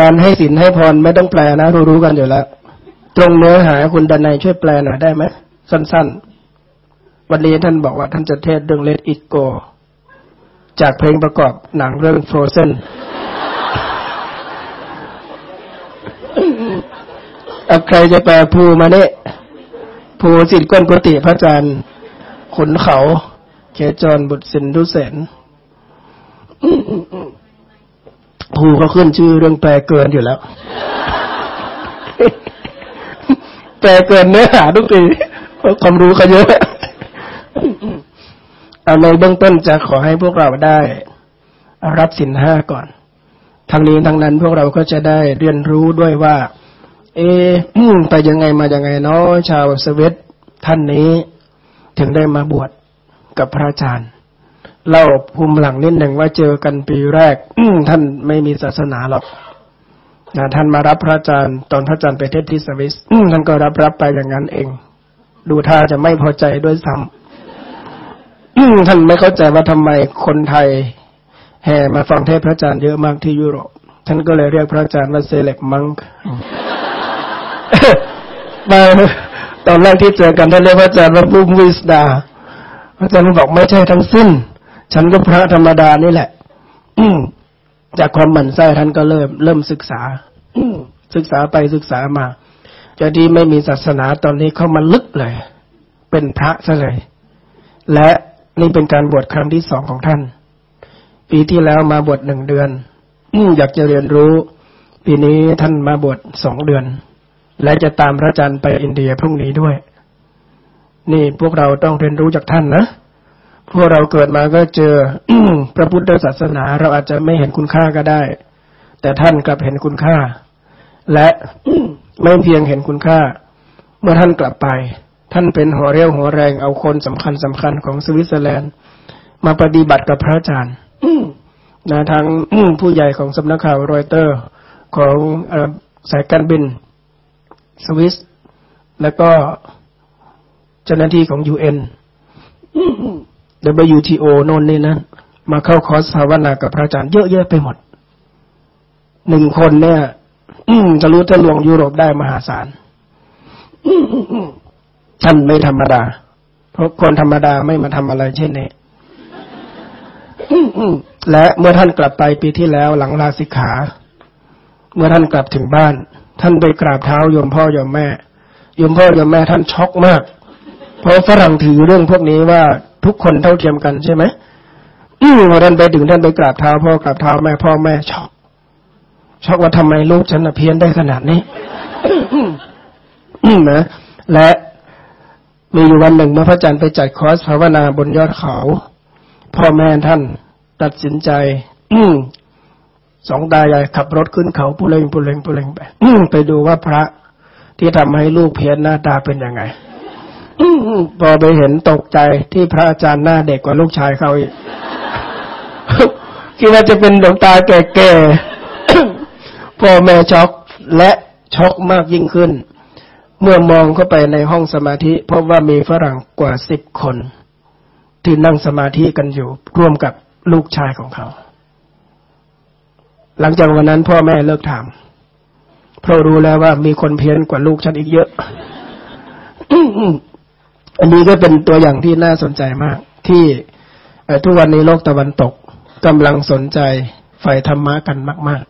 การให้สินให้พรไม่ต้องแปลนะรู้ๆกันอยู่แล้ว ตรงเนื้อหาคุณดนัยช่วยแปลหน่อยได้ไหมสั้น ๆ วันนี้ท่านบอกว่าท่านจะเทศเรื่อง Let It Go จากเพลงประกอบหนังเรื่อง Frozen เอาใครจะแปลภูมาเนี่ยภูสิทธิ์ก้นกุฏิพระอาจารย์ขุนเขา เคจรบุตรสินดุเสน ภูเขาขึ้นชื่อเรื่องแปลเกินอยู่แล้ว แปลเกินเนื้อหาทุกทีความรู้เขาเยอะเอาในเบื้องต้นจะขอให้พวกเราได้ รับสินห้าก่อนทั้งนี้ทั้งนั้นพวกเราก็จะได้เรียนรู้ด้วยว่า เอไปยังไงมายังไงเนาะชาวสวีตท่านนี้ ถึงได้มาบวชกับพระอาจารย์ เล่าภูมิหลังนิดหนึ่งว่าเจอกันปีแรกท่านไม่มีศาสนาหรอกนะท่านมารับพระอาจารย์ตอนพระอาจารย์ไปเทศที่สวิสท่านก็รับรับไปอย่างนั้นเอง ดูท่าจะไม่พอใจด้วยซ้ำท่านไม่เข้าใจว่าทำไมคนไทย แห่มาฟังเทศพระอาจารย์เยอะมากที่ยุโรปท่านก็เลยเรียกพระอาจารย์ว่าเซเลบมังมาตอนแรกที่เจอกันท่านเรียกพระอาจารย์ว่าบุ้มวิสดาพระอาจารย์บอกไม่ใช่ทั้งสิ้น ฉันก็พระธรรมดานี่แหละจากความหมั่นไส้ท่านก็เริ่มเริ่มศึกษาศึกษาไปศึกษามาจะดีไม่มีศาสนาตอนนี้เข้ามาลึกเลย เป็นพระซะเลย และนี่เป็นการบวชครั้งที่สองของท่าน ปีที่แล้วมาบวชหนึ่งเดือนอยากจะเรียนรู้ ปีนี้ท่านมาบวชสองเดือน และจะตามพระอาจารย์ไปอินเดียพรุ่งนี้ด้วย นี่พวกเราต้องเรียนรู้จากท่านนะ พวกเราเกิดมาก็เจอพระพุทธศาสนา เราอาจจะไม่เห็นคุณค่าก็ได้ แต่ท่านกลับเห็นคุณค่า และไม่เพียงเห็นคุณค่า เมื่อท่านกลับไป ท่านเป็นหัวเรี่ยวหัวแรงเอาคนสำคัญสำคัญของสวิตเซอร์แลนด์ มาปฏิบัติกับพระอาจารย์นะทางผู้ใหญ่ของสำนักข่าวรอยเตอร์ของสายการบินสวิส แล้วก็เจ้าหน้าที่ของยูเอ็น WTO โน่นนี่นั่นมาเข้าคอร์สภาวนากับพระอาจารย์เยอะแยะไปหมดหนึ่งคนเนี่ยจะรู้จะลวงยุโรปได้มหาศาลท่านไม่ธรรมดา เพราะคนธรรมดาไม่มาทำอะไรเช่นนี้และเมื่อท่านกลับไปปีที่แล้วหลังลาสิกขา เมื่อท่านกลับถึงบ้าน ท่านไปกราบเท้าโยมพ่อโยมแม่โยมพ่อโยมแม่ท่านช็อกมาก เพราะฝรั่งถือเรื่องพวกนี้ว่า ทุกคนเท่าเทียมกันใช่ไหมอืมท่านไปถึงท่านไปกราบเท้าพ่อกราบเท้าแม่พ่อแม่ช็อกช็อกว่าทำไมลูกฉันเพี้ยนได้ขนาดนี้นะและมีอยู่วันหนึ่งเมื่อพระอาจารย์ไปจัดคอร์สภาวนาบนยอดเขา พ่อแม่ท่านตัดสินใจ อืสองตายายขับรถขึ้นเขาปุเรงปุเรงปุเรงไปไปดูว่าพระที่ทำให้ลูกเพี้ยนหน้าตาเป็นยังไง พอไปเห็นตกใจที่พระอาจารย์หน้าเด็กกว่าลูกชายเขาอีกคิดว่าจะเป็นหลวงตาแก่ๆพ่อแม่ช็อกและช็อกมากยิ่งขึ้น เมื่อมองเข้าไปในห้องสมาธิพบว่ามีฝรั่งกว่าสิบคน ที่นั่งสมาธิกันอยู่ ร่วมกับลูกชายของเขา หลังจากวันนั้นพ่อแม่เลิกถามเพราะรู้แล้วว่ามีคนเพี้ยนกว่าลูกฉันอีกเยอะ อันนี้ก็เป็นตัวอย่างที่น่าสนใจมาก ที่ทุกวันนี้โลกตะวันตกกำลังสนใจฝ่ายธรรมะกันมาก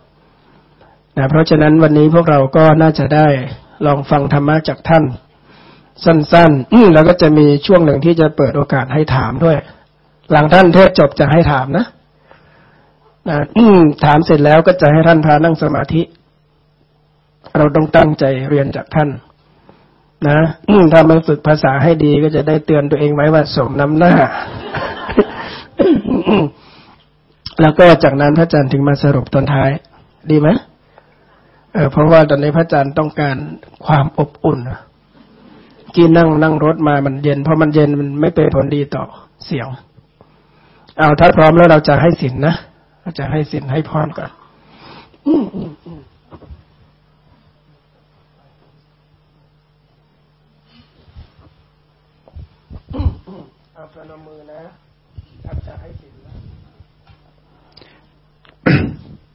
ๆนะเพราะฉะนั้นวันนี้พวกเราก็น่าจะได้ลองฟังธรรมะจากท่าน สั้นๆแล้วก็จะมีช่วงหนึ่งที่จะเปิดโอกาสให้ถามด้วย หลังท่านเทศจบจะให้ถามนะนะถามเสร็จแล้วก็จะให้ท่านพานั่งสมาธิ เราต้องตั้งใจเรียนจากท่าน นะถ้ามันฝึกภาษาให้ดีก็จะได้เตือนตัวเองไว้ว่าสมน้ำหน้า แล้วก็จากนั้นพระอาจารย์ถึงมาสรุปตอนท้าย ดีไหมเออเพราะว่าตอนนี้พระอาจารย์ต้องการความอบอุ่นกินนั่งนั่งรถมามันเย็น เพราะมันเย็นมันไม่เป็นผลดีต่อเสียง เอาถ้าพร้อมแล้วเราจะให้สินนะเราจะให้สินให้พรก่อนเอาพนมือ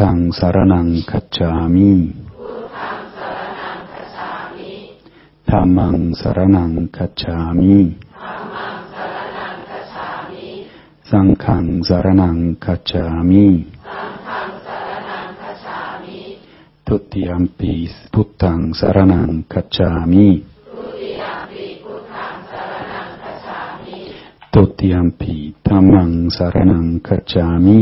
ธังสารนังคัจฉามิธรรมังสารนังคัจฉามิสังฆังสารนังคัจฉามิทุติยมปีพุทธังสารนังคัจฉามิทุติยมปีธรรมังสารนังคัจฉามิ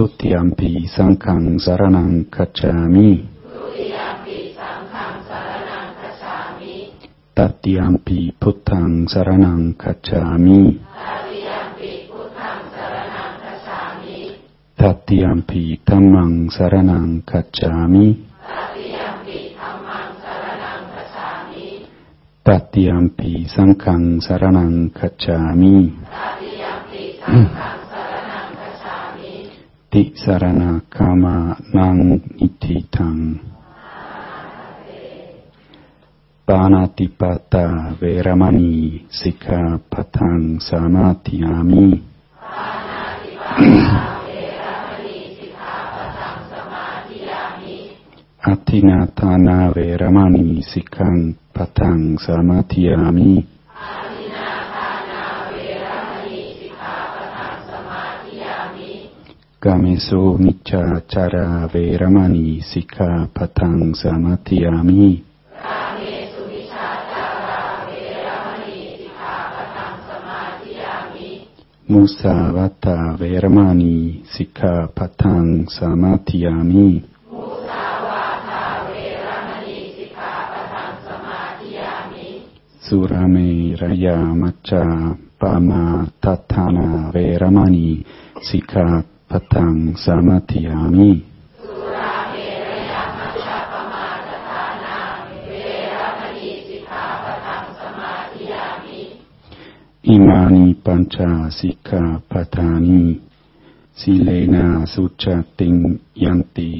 ทุติยมปีสังฆังสารนังคัจฉามิตติยมปีพุทธังสารนังคัจฉามิ ตติยมปีธรรมังสารนังคัจฉามิตติยมปีสังฆังสารนังคัจฉามิติสารณคามานังนิติทังปานาติปตาเวรมณีสิกขาปทังสามาธิอามิอธินาทานาเวรมณีสิกขังปทังสามาธิอามิ กาเมสุมิจฉาจาราเวรมณีสิกขาปทังสามาธิอามิมุสาวาตาเวรมณีสิกขาปทังสามาธิอามิสุราเมรยามัจจาปามาทัฏฐานาเวรมณีสิกขา ปทังสามาธิอามิอิมานิปัญจสิกขาปทานิสิเลนะสุจติงยันติ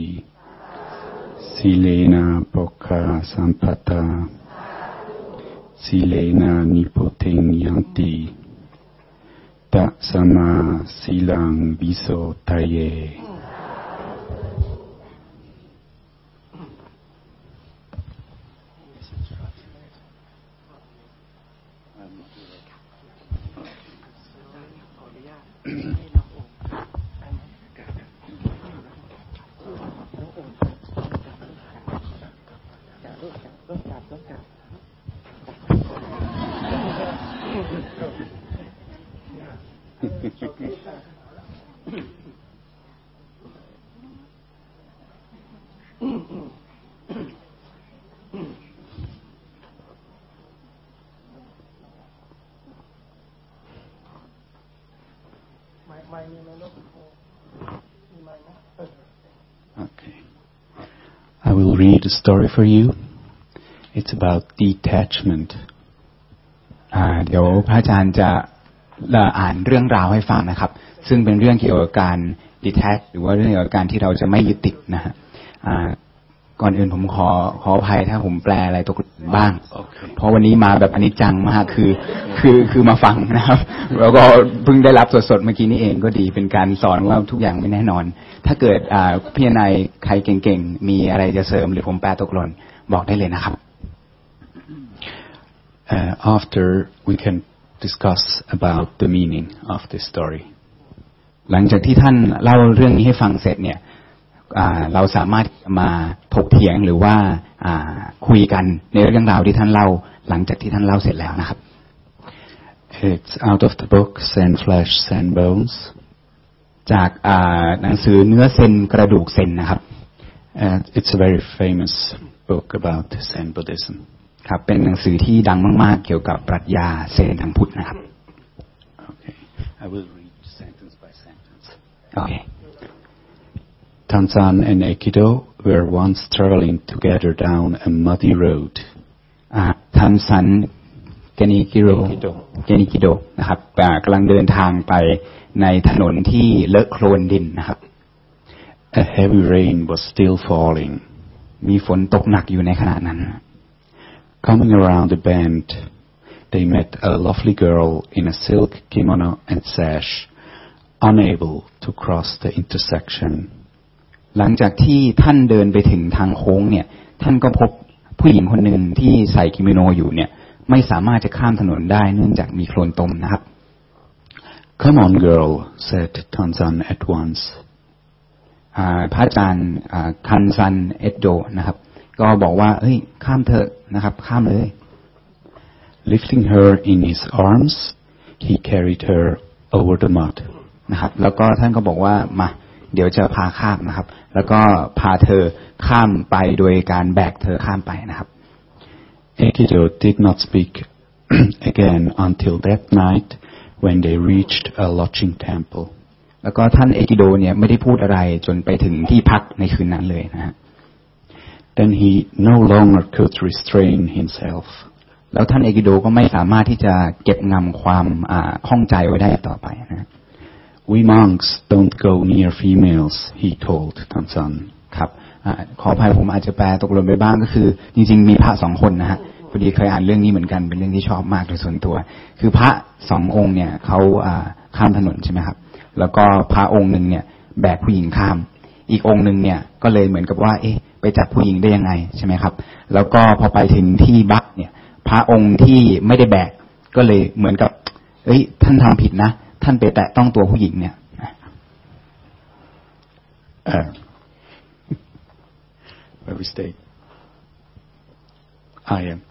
สิเลนะปกขาสัมปตาสิเลนะนิโพเทงยันติ ตะสมาสิ Okay. I will read a story for you. It's about detachment. อ่าเดี๋ยวพระอาจารย์จะละ อ่านเรื่องราวให้ฟังนะครับ ซึ่งเป็นเรื่องเกี่ยวกับการ detach หรือว่าเรื่องเกี่ยวกับการที่เราจะไม่ยึดติดนะฮะอ่าก่อนอื่นผมขอขออภัยถ้าผมแปลอะไรตกหล่นบ้าง Okay. เพราะวันนี้มาแบบอนิจจังมากคือ คือคือมาฟังนะครับ แล้วก็เพิ่งได้รับสดๆเมื่อกี้นี้เองก็ดีเป็นการสอนว่าทุกอย่างไม่แน่นอน ถ้าเกิดอ่าพี่นายใครเก่งๆ มีอะไรจะเสริมหรือผมแปลตกหล่นบอกได้เลยนะครับ Uh, after we can discuss about the meaning of this story. หลังจากที่ท่านเล่าเรื่องนี้ให้ฟังเสร็จเนี่ยอ่าเราสามารถมาถกเถียงหรือว่าอ่าคุยกันในเรื่องราวที่ท่านเล่าหลังจากที่ท่านเล่าเสร็จแล้วนะครับ It's out of the book Sand Flesh, Sand Bones. จากอ่าหนังสือเนื้อเซนกระดูกเซนนะครับ And it's a very famous book about Zen Buddhism. ครับ เป็นหนังสือที่ดังมาก ๆ เกี่ยวกับปรัชญาเซนทางพุทธนะครับ Okay, I will read sentence by sentence. โอเค Tanzan and Aikido were once traveling together down a muddy road. อ่าทันสันเกนิกิโร Genikido เกนิกิโดนะครับอ่ากำลังเดินทางไปในถนนที่เลอะโคลนดินนะครับ A heavy rain was still falling. มีฝนตกหนักอยู่ในขณะนั้น Coming around the bend, they met a lovely girl in a silk kimono and sash, unable to cross the intersection. หลังจากที่ท่านเดินไปถึงทางโค้งเนี่ย ท่านก็พบผู้หญิงคนหนึ่งที่ใส่กิโมโนอยู่เนี่ย ไม่สามารถจะข้ามถนนได้เนื่องจากมีโคลนตมนะครับ Come on, girl, said Tanzan at once. อ่าพระอาจารย์อ่าคันซันเอ็ดโดนะครับ ก็บอกว่า เฮ้ย ข้ามเถอะนะครับ ข้ามเลย Lifting her in his arms, he carried her over the mud. นะครับ แล้วก็ท่านก็บอกว่ามาเดี๋ยวจะพาข้ามนะครับ แล้วก็พาเธอข้ามไปโดยการแบกเธอข้ามไปนะครับ Aikido did not speak again until that night when they reached a lodging temple. แล้วก็ท่านเอกิโดเนี่ยไม่ได้พูดอะไรจนไปถึงที่พักในคืนนั้นเลยนะฮะ Then he no longer could restrain himself. แล้วท่านเอกิโดก็ไม่สามารถที่จะเก็บงำความข้องใจไว้ได้ต่อไปนะ We monks don't go near females, he told Tanzan. ครับอขออภัยผมอาจจะแปลตกหล่นไปบ้างก็คือ จริง ๆ มีพระสองคนนะฮะพอดีเคยอ่านเรื่องนี้เหมือนกันเป็นเรื่องที่ชอบมากโดยส่วนตัว คือพระสององค์เนี่ยเขาข้ามถนนใช่ไหมครับ แล้วก็พระองค์หนึ่งเนี่ยแบกผู้หญิงข้าม อีกองค์หนึ่งเนี่ยก็เลยเหมือนกับว่า เอ๊ะ ไปจับผู้หญิงได้ยังไงใช่ไหมครับ แล้วก็พอไปถึงที่บักเนี่ย พระองค์ที่ไม่ได้แบกก็เลยเหมือนกับ เอ้ย ท่านทำผิดนะ ท่านไปแตะต้องตัวผู้หญิงเนี่ย Uh, where we stay. I am.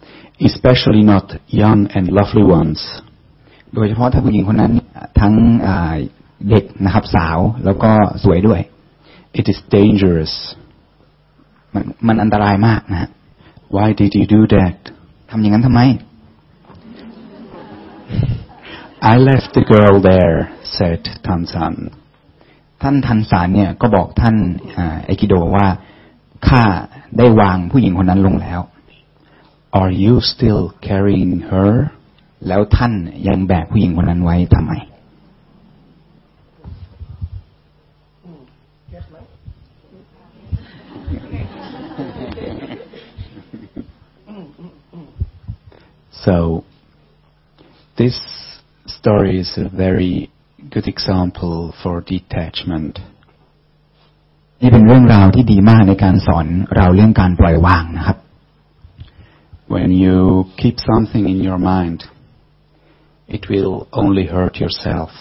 Especially not young and lovely ones. โดยเฉพาะถ้าผู้หญิงคนนั้น ทั้งอ่าเด็กนะครับสาวแล้วก็สวยด้วย It is dangerous. มันมันอันตรายมากนะ Why did you do that? ทำอย่างนั้นทำไม I left the girl there, said Tanzan. ท่านทันสารเนี่ยก็บอกท่านเอกิโดว่าข้าได้วางผู้หญิงคนนั้นลงแล้ว Are you still carrying her? แล้วท่านยังแบกผู้หญิงคนนั้นไว้ทำไม So this story is a very good example for detachment. นี่เป็นเรื่องราวที่ดีมากในการสอนเราเรื่องการปล่อยวางนะครับ When you keep something in your mind it will only hurt yourself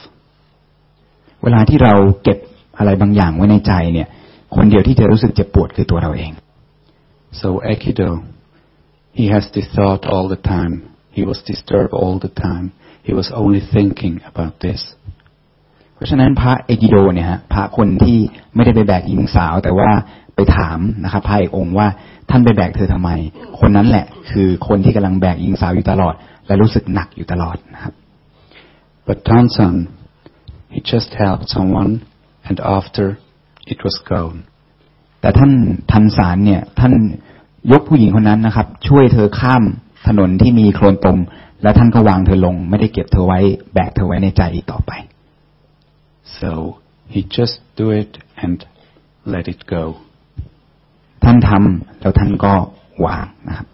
เวลาที่เราเก็บอะไรบางอย่างไว้ในใจเนี่ย So Akido he has this thought all the time He was disturbed all the time. He was only thinking about this. เพราะฉะนั้นพระเอกิโดเนี่ยฮะพระคนที่ไม่ได้ไปแบกหญิงสาว แต่ว่าไปถามนะครับพระเอกองค์ว่าท่านไปแบกเธอทำไม คนนั้นแหละคือคนที่กำลังแบกหญิงสาวอยู่ตลอด และรู้สึกหนักอยู่ตลอดนะครับ But Tansan, he just helped someone and after it was gone. แต่ท่านทันสารเนี่ยท่านยกผู้หญิงคนนั้นนะครับ ช่วยเธอข้าม ถนนที่มีโคลนตม และท่านก็วางเธอลง ไม่ได้เก็บเธอไว้ แบกเธอไว้ในใจอีกต่อไป So he just do it and let it go. ท่านทำแล้วท่านก็วางนะครับ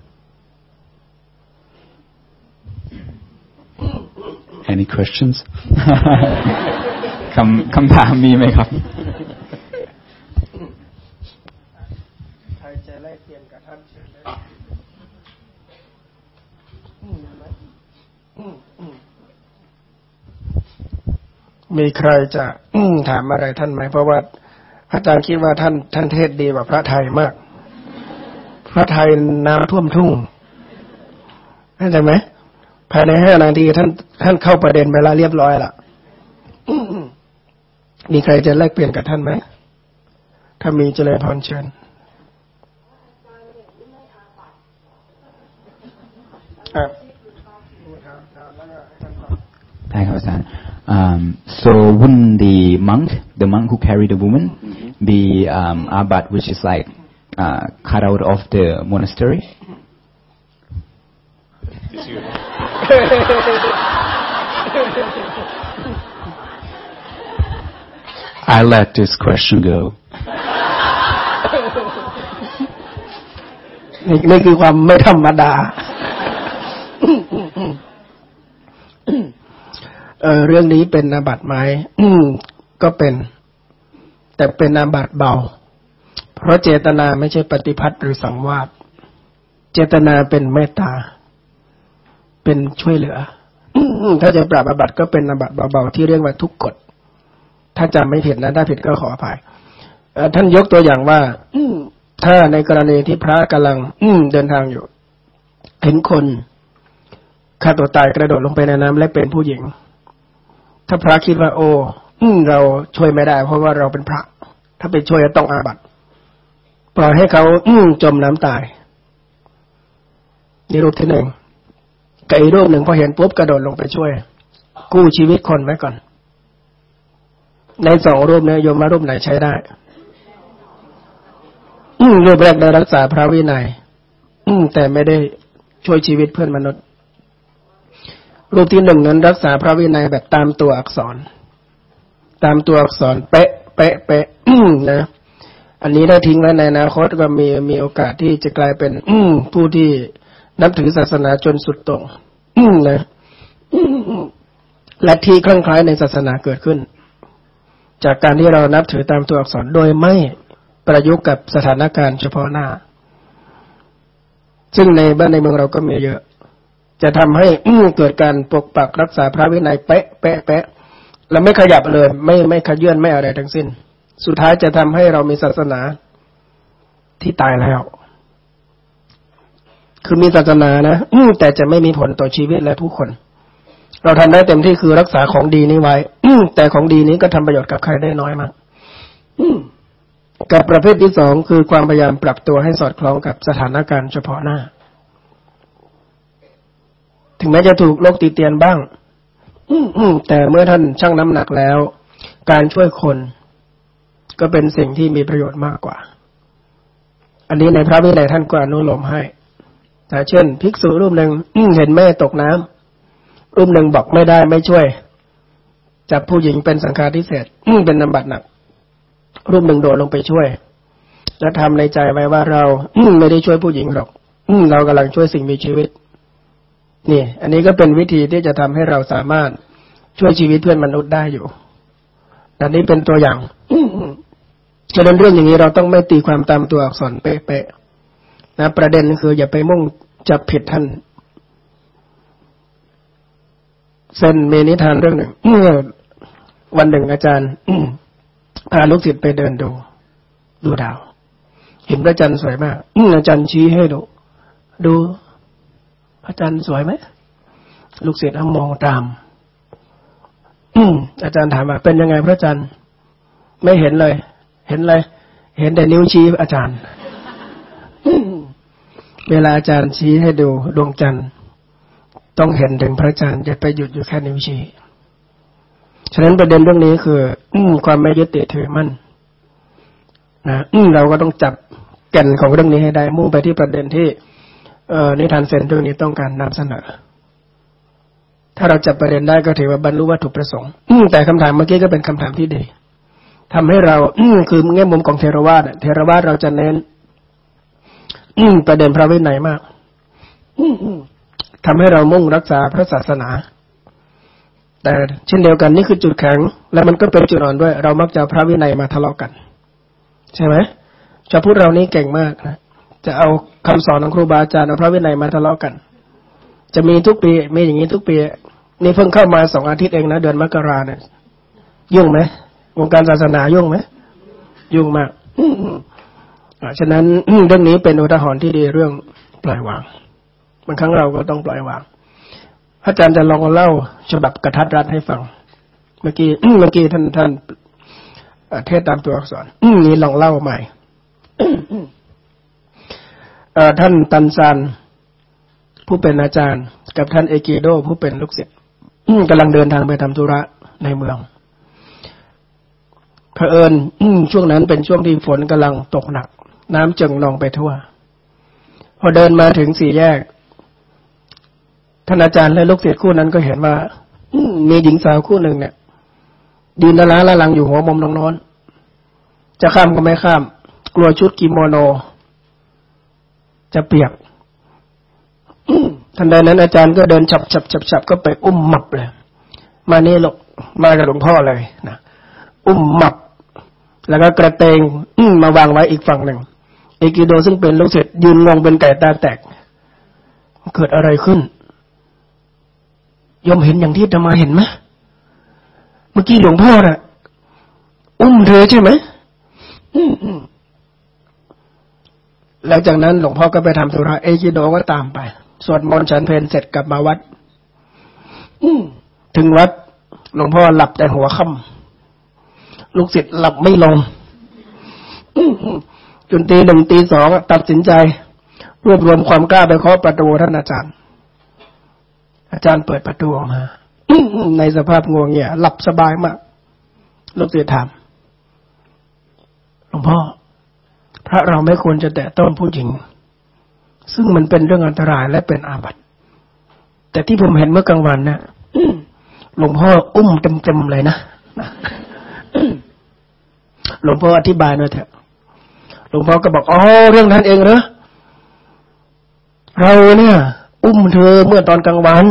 Any questions? คำคำถามมีไหมครับ ใครจะแลกเปลี่ยนกับท่านเชิญเลย มีใครจะถามอะไรท่านไหมเพราะว่าพระอาจารย์คิดว่าท่านท่านเทศดีกว่าพระไทยมาก พระไทยน้ำท่วมทุ่งเข้าใจไหมภายในห้านาทีท่านท่านเข้าประเด็นไปแล้วเรียบร้อยละมีใครจะแลกเปลี่ยนกับท่านไหมถ้ามีเจริญพรเชิญอาจารย์เนี่ยที่ไม่ท Um, so wouldn't the monk, the monk who carried the woman, be um, abat, which is like uh, cut out of the monastery? I let this question go. นี่คือความไม่ธรรมดา เออเรื่องนี้เป็นอาบัติไหมก็เป็น แต่เป็นอาบัติเบา เพราะเจตนาไม่ใช่ปฏิพัทธ์หรือสังวาสเจตนาเป็นเมตตา เป็นช่วยเหลือถ้าจะปรับอาบัติก็เป็นอาบัติเบาๆที่เรียกว่าทุกกฎ ถ้าจำไม่ผิดนะถ้าผิดก็ขออภัยท่านยกตัวอย่างว่าถ้าในกรณีที่พระกำลังเดินทางอยู่ เห็นคนฆ่าตัวตายกระโดดลงไปในน้ำและเป็นผู้หญิง ถ้าพระคิดว่า โอ้เราช่วยไม่ได้ เพราะว่าเราเป็นพระ ถ้าไปช่วยต้องอาบัติปล่อยให้เขาอืจมน้ำตายนี่รูปที่หนึ่งกับอีกรูปหนึ่งพอเห็นปุ๊บกระโดดลงไปช่วย กู้ชีวิตคนไว้ก่อน ในสองรูปนี้โยมมารูปไหนใช้ได้ อืรูปแรกได้รักษาพระวินัย อืแต่ไม่ได้ช่วยชีวิตเพื่อนมนุษย์ รูปที่หนึ่งนั้นรักษาพระวินัยแบบตามตัวอักษร ตามตัวอักษร เป๊ะ เป๊ะ เป๊ะนะ อันนี้ถ้าทิ้งไว้ในอนาคตก็มีมีโอกาสที่จะกลายเป็นอผู้ที่นับถือศาสนาจนสุดตรงนะและที่คลั่งคล้ายในศาสนาเกิดขึ้น จากการที่เรานับถือตามตัวอักษรโดยไม่ประยุกต์กับสถานการณ์เฉพาะหน้า ซึ่งในบ้านในเมืองเราก็มีเยอะ จะทำให้เกิดการปกปักรักษาพระวินัยเป๊ะเป๊ะเป๊ะแล้วไม่ขยับเลย ไม่ไม่ขยื่นไม่อะไรทั้งสิ้น สุดท้ายจะทำให้เรามีศาสนาที่ตายแล้ว คือมีศาสนานะแต่จะไม่มีผลต่อชีวิตและผู้คน เราทำได้เต็มที่คือรักษาของดีนี้ไว้แต่ของดีนี้ก็ทำประโยชน์กับใครได้น้อยมากกับประเภทที่สองคือความพยายามปรับตัวให้สอดคล้องกับสถานการณ์เฉพาะหน้า ถึงแม้จะถูกโลกตีเตียนบ้างแต่เมื่อท่านชั่งน้ำหนักแล้ว การช่วยคนก็เป็นสิ่งที่มีประโยชน์มากกว่า อันนี้ในพระวินัยท่านก็อนุโลมให้ แต่เช่น ภิกษุรูปหนึ่งเห็นแม่ตกน้ำรูปหนึ่งบอกไม่ได้ไม่ช่วย จับผู้หญิงเป็นสังฆาทิเศษเป็นนำบัตรหนัก รูปหนึ่งโดดลงไปช่วย และทำในใจไว้ว่าเราไม่ได้ช่วยผู้หญิงหรอกเรากำลังช่วยสิ่งมีชีวิต นี่ อันนี้ก็เป็นวิธีที่จะทำให้เราสามารถช่วยชีวิตเพื่อนมนุษย์ได้อยู่ อันนี้เป็นตัวอย่างฉะนั้นเรื่องอย่างนี้เราต้องไม่ตีความตามตัวอักษรเป๊ะๆนะ ประเด็นคืออย่าไปมุ่งจับผิดท่านเซนเมนิทานเรื่องหนึ่งเมื่อวันหนึ่งอาจารย์พาลูกศิษย์ไปเดินดู ดูดาว เห็นพระจันทร์สวยมากอาจารย์ชี้ให้ดู ดู อาจารย์สวยไหมลูกศิษย์มองตามอาจารย์ถามว่าเป็นยังไงพระอาจารย์ ไม่เห็นเลย เห็นเลย เห็นแต่นิ้วชี้อาจารย์เวลาอาจารย์ชี้ให้ดูดวงจันทร์ ต้องเห็นถึงพระอาจารย์จะไปหยุดอยู่แค่นิ้วชี้ฉะนั้นประเด็นเรื่องนี้คือ อืความไม่ยึดติดถือมั่นนะเราก็ต้องจับแก่นของเรื่องนี้ให้ได้ มุ่งไปที่ประเด็นที่ นิทานเซนเรื่องนี้ต้องการนำเสนอ ถ้าเราจับประเด็นได้ก็ถือว่าบรรลุวัตถุประสงค์แต่คำถามเมื่อกี้ก็เป็นคำถามที่ดีทำให้เราอืคือแง่มุมของเทรวาสเทรวาสเราจะเน้นอืประเด็นพระวินัยมากอืทำให้เรามุ่งรักษาพระศาสนา แต่เช่นเดียวกันนี่คือจุดแข็ง และมันก็เป็นจุดอ่อนด้วย เรามักจะพระวินัยมาทะเลาะกัน ใช่ไหมจะพูดเรานี้เก่งมากนะ จะเอาคำสอนของครูบาอาจารย์เอาพระวินัยมาทะเลาะกัน จะมีทุกปีมีอย่างนี้ทุกปีนี่เพิ่งเข้ามาสองอาทิตย์เองนะเดือนมกราเนี่ยยุ่งไหมวงการศาสนายุ่งไหมยุ่งมากฉะนั้นเรื่องนี้เป็นอุทาหรณ์ที่ดีเรื่องปล่อยวางบางครั้งเราก็ต้องปล่อยวางอาจารย์จะลองเล่าฉบับกระทัดรัดให้ฟัง เมื่อกี้เมื่อกี้ท่านท่านเทศตามตัวอักษรนี่ลองเล่าใหม่ ท่านตันซานผู้เป็นอาจารย์ กับท่านเอกิโดผู้เป็นลูกศิษย์กำลังเดินทางไปทำธุระในเมืองเผอิญช่วงนั้นเป็นช่วงที่ฝนกำลังตกหนัก น้ำจึงนองไปทั่ว พอเดินมาถึงสี่แยกท่านอาจารย์และลูกศิษย์คู่นั้นก็เห็นว่ามีหญิงสาวคู่หนึ่งเนี่ยดินละล้าละลังอยู่หัวมุมตรงโน้น จะข้ามก็ไม่ข้าม กลัวชุดกิโมโน จะเปียกทันใดนั้นอาจารย์ก็เดินฉับฉับฉับฉับก็ไปอุ้มหมับเลย มานี่หลกมากับหลวงพ่อเลยนะอุ้มหมับ แล้วก็กระเตงมาวางไว้อีกฝั่งหนึ่งเอกิโดซึ่งเป็นลูกศิษย์ยืนงงเป็นไก่ตาแตก เกิดอะไรขึ้นยมเห็นอย่างที่ธรรมาเห็นไหมเมื่อกี้หลวงพ่อน่ะ อุ้มเธอใช่ไหม หลังจากนั้นหลวงพ่อก็ไปทำธุระเอจิโดก็ตามไป สวดมนต์ฉันเพลเสร็จกลับมาวัดถึงวัด หลวงพ่อหลับแต่หัวค่ำลูกศิษย์หลับไม่ลงจนตีหนึ่งตีสองตัดสินใจ รวบรวมความกล้าไปเคาะประตูท่านอาจารย์ อาจารย์เปิดประตูออกมาในสภาพงวงเงี่ยหลับสบายมากลูกศิษย์ถามหลวงพ่อ พระเราไม่ควรจะแตะต้องผู้หญิง ซึ่งมันเป็นเรื่องอันตรายและเป็นอาบัติ แต่ที่ผมเห็นเมื่อกลางวันนะหลวงพ่ออุ้มเต็มๆเลยนะหลวงพ่ออธิบายหน่อยเถอะหลวงพ่อก็บอกอ๋อเรื่องนั้นเองเหรอเราเนี่ย อุ้มเธอเมื่อตอนกลางวัน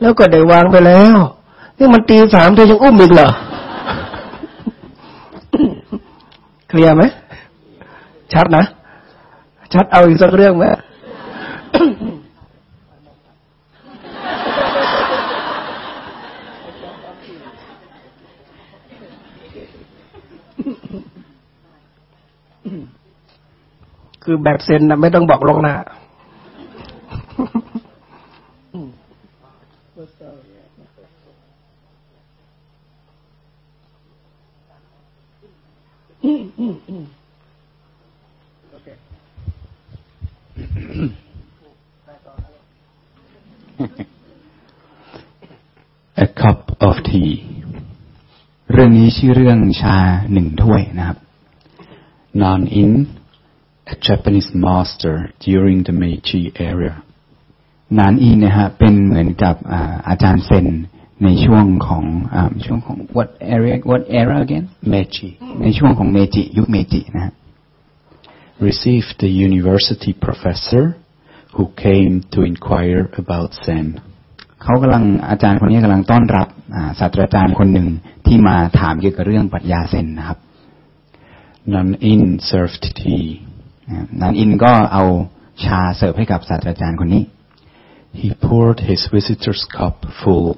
แล้วก็ได้วางไปแล้วนี่มันตีสามเธอยังอุ้มอีกเหรอเคลียร์ไหม ชัดนะ ชัดเอาอีกสักเรื่องไหมคือแบบเซนนะไม่ต้องบอกลงหน้า A cup of tea เรื่องนี้ชื่อเรื่องชาหนึ่งถ้วยนะครับ Nan In a Japanese master during the Meiji era นานอินนะฮะเป็นเหมือนกับอาจารย์เซนในช่วงของอช่วงของ what area what era again Meiji ในช่วงของเมจิยุคเมจินะฮะ received the university professor who came to inquire about Zen เขากำลังอาจารย์คนนี้กำลังต้อนรับศาสตราจารย์คนหนึ่งที่มาถามเกี่ยวกับเรื่องปรัชญาเซนนะครับ Nan In served tea นันอินก็เอาชาเสิร์ฟให้กับศาสตราจารย์คนนี้ He poured his visitor's cup full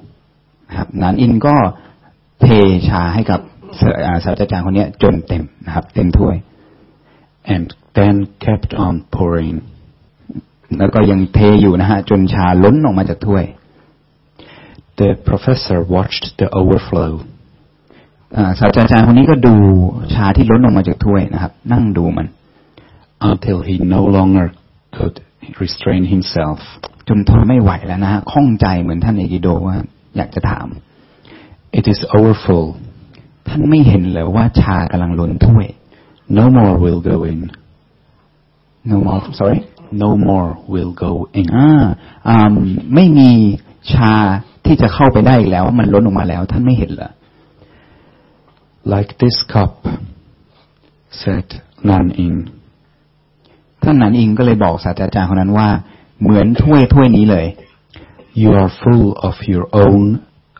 ครับนันอินก็เทชาให้กับศาสตราจารย์คนนี้จนเต็มนะครับ เต็มถ้วย and then kept on pouring แล้วก็ยังเทอยู่นะฮะจนชาล้นออกมาจากถ้วย The professor watched the overflow ศาสตราจารย์คนนี้ก็ดูชาที่ล้นออกมาจากถ้วยนะครับ นั่งดูมัน until he no longer could restrain himself จนทนไม่ไหวแล้วนะฮะข้องใจเหมือนท่านเอกิโดว่า อยากจะถาม It is overfull ท่านไม่เห็นเลยว่าชากำลังล้นถ้วย No more will go in no more sorry No more will go in อ่าไม่มีชา ที่จะเข้าไปได้อีกแล้วมันล้นออกมาแล้วท่านไม่เห็นเหรอ Like this cup said Nan In ท่านนันอิงก็เลยบอกศาสตราจารย์คนนั้นว่า เหมือนถ้วยถ้วยนี้เลย You are full of your own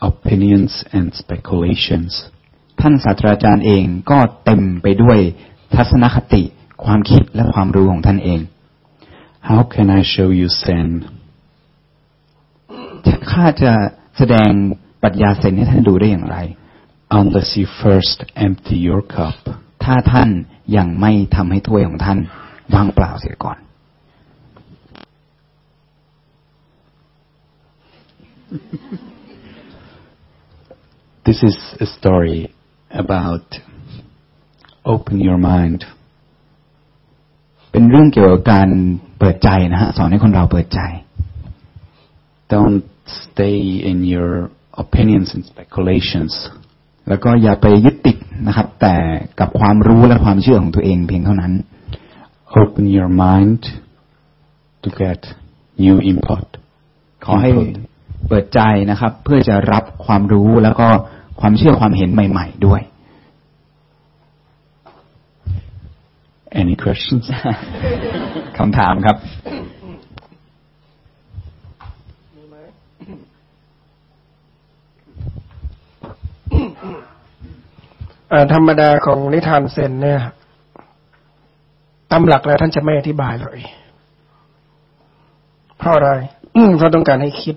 opinions and speculations ท่านศาสตราจารย์เองก็เต็มไปด้วยทัศนคติความคิดและความรู้ของท่านเอง How can I show you Zen ข้าจะแสดงปรัชญาเซนให้ท่านดูได้อย่างไร unless you first empty your cup ถ้าท่านยังไม่ทำให้ถ้วยของท่านว่างเปล่าเสียก่อน This is a story about open your mind เป็นเรื่องเกี่ยวกับการเปิดใจนะฮะ สอนให้คนเราเปิดใจ don't stay in your opinions and speculations แล้วก็อย่าไปยึดติดนะครับ แต่กับความรู้และความเชื่อของตัวเองเพียงเท่านั้น open your mind to get new input ขอให้เปิดใจนะครับ เพื่อจะรับความรู้แล้วก็ความเชื่อความเห็นใหม่ๆด้วย any questions คำถามครับ ธรรมดาของนิทานเซนเนี่ยตามหลักแล้วท่านจะไม่อธิบายเลย เพราะอะไรเพราะต้องการให้คิด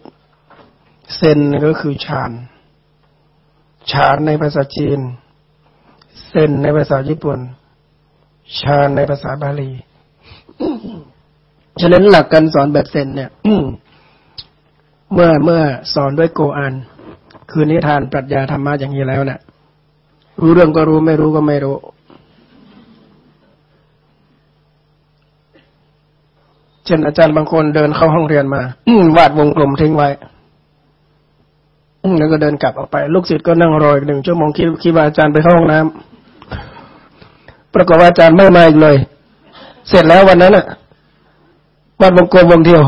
เซนก็คือฌานฌานในภาษาจีน เซนในภาษาญี่ปุ่นฌานในภาษาบาลีฉะนั้นหลักการสอนแบบเซนเนี่ยเมื่อเมื่อสอนด้วยโกอานคือนิทานปรัชญาธรรมะอย่างนี้แล้วเนี่ย รู้เรื่องก็รู้ไม่รู้ก็ไม่รู้ เช่นอาจารย์บางคนเดินเข้าห้องเรียนมาวาดวงกลมทิ้งไว้แล้วก็เดินกลับออกไป ลูกศิษย์ก็นั่งรออีกหนึ่งชั่วโมงคิดคิดว่าอาจารย์ไปเข้าห้องน้ำปรากฏว่าอาจารย์ไม่มาอีกเลย เสร็จแล้ววันนั้นอะวาดวงกลมวงเดียว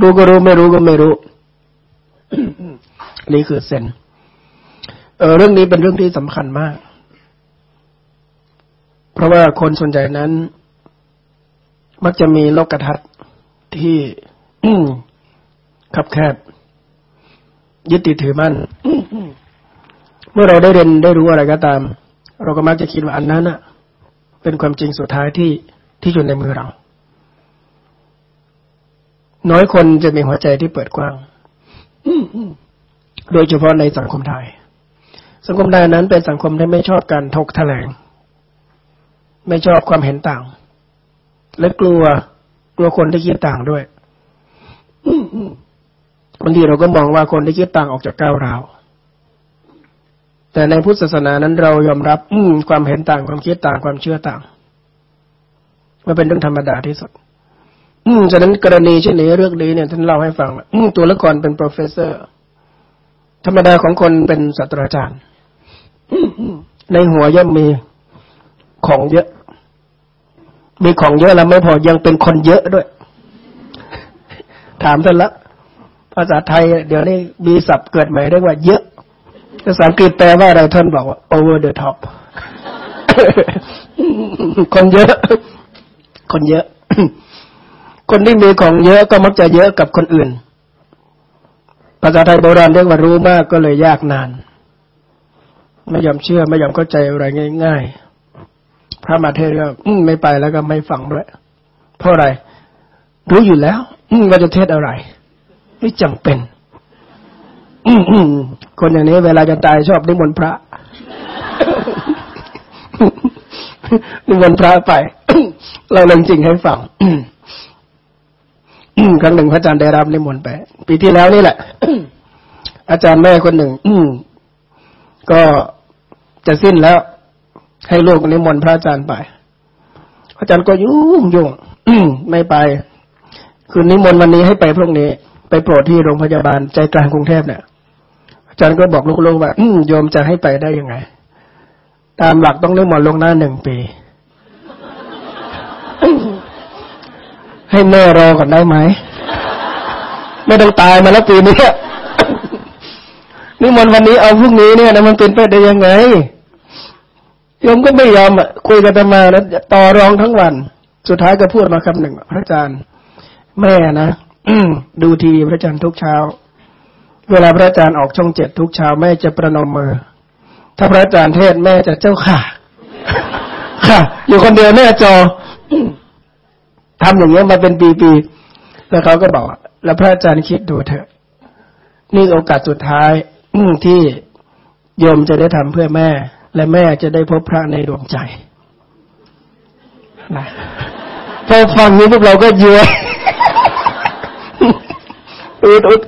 รู้ก็รู้ไม่รู้ก็ไม่รู้ นี่คือเซน เออเรื่องนี้เป็นเรื่องที่สำคัญมาก เพราะว่าคนส่วนใหญ่นั้น มักจะมีโลกทัศน์ที่คับแคบ ยึดติดถือมั่น เมื่อเราได้เรียนได้รู้อะไรก็ตาม เราก็มักจะคิดว่าอันนั้นน่ะเป็นความจริงสุดท้ายที่ที่อยู่ในมือเรา น้อยคนจะมีหัวใจที่เปิดกว้าง โดยเฉพาะในสังคมไทย สังคมไทยนั้นเป็นสังคมที่ไม่ชอบการถกแถลง ไม่ชอบความเห็นต่าง และกลัวกลัวคนที่คิดต่างด้วยบางทีเราก็มองว่าคนที่คิดต่างออกจากก้าวร้าวแต่ในพุทธศาสนานั้นเรายอมรับอืความเห็นต่างความคิดต่างความเชื่อต่างมันเป็นเรื่องธรรมดาที่สุด อืมฉะนั้นกรณีเช่นนี้เรื่องนี้เนี่ยท่านเล่าให้ฟังว่าตัวละครเป็น professor ธรรมดาของคนเป็นศาสตราจารย์ ในหัวย่อมมีของเยอะ มีของเยอะแล้วไม่พอยังเป็นคนเยอะด้วย ถามท่านละภาษาไทย เดี๋ยวนี้มีศัพท์เกิดใหม่เรียกว่าเยอะภาษาอังกฤษแปลว่าอะไรท่านบอกว่า over the top คนเยอะ คนเยอะ คนที่มีของเยอะก็มักจะเยอะกับคนอื่น ภาษาไทยโบราณเรียกว่ารู้มากก็เลยยากนาน ไม่ยอมเชื่อไม่ยอมเข้าใจอะไรง่าย ๆ พระมาเทศก็ไม่ไปแล้วก็ไม่ฟังด้วย เพราะอะไร รู้อยู่แล้วว่าจะเทศอะไร ไม่จำเป็นคนอย่างนี้เวลาจะตายชอบนิมนต์พระนิมนต์พระไป เราเรื่องจริงให้ฟังครั้งหนึ่งพระอาจารย์ได้รับนิมนต์ไป ปีที่แล้วนี่แหละอาจารย์แม่คนหนึ่งก็ จะสิ้นแล้ว ให้ลูกนิมนต์พระอาจารย์ไป อาจารย์ก็ยุ่งยุ่งไม่ไป คือนิมนต์วันนี้ให้ไปพรุ่งนี้ ไปโปรดที่โรงพยาบาลใจกลางกรุงเทพเนี่ยอาจารย์ก็บอกลูกๆว่าโยมจะให้ไปได้ยังไง ตามหลักต้องนิมนต์ลงหน้าหนึ่งปี ให้แม่รอก่อนได้ไหมไม่ต้องตายมาแล้วปีนี้นิมนต์วันนี้เอาพรุ่งนี้เนี่ยนะมันเป็นไปได้ยังไง ยมก็ไม่ยอมอะคุยกันมาแล้วต่อรองทั้งวัน สุดท้ายก็พูดมาคำหนึ่งพระอาจารย์ แม่นะดูทีวีพระอาจารย์ทุกเช้า เวลาพระอาจารย์ออกช่องเจ็ดทุกเช้าแม่จะประนมมือ ถ้าพระอาจารย์เทศแม่จะเจ้าค่ะ ค่ะ อยู่คนเดียวแม่จอทำอย่างเงี้ยมาเป็นปีๆแล้วเขาก็บอกแล้วพระอาจารย์คิดดูเถอะ นี่โอกาสสุดท้ายที่โยมจะได้ทำเพื่อแม่ และแม่จะได้พบพระในดวงใจนะพอฟังนี้พวกเราก็เยอะ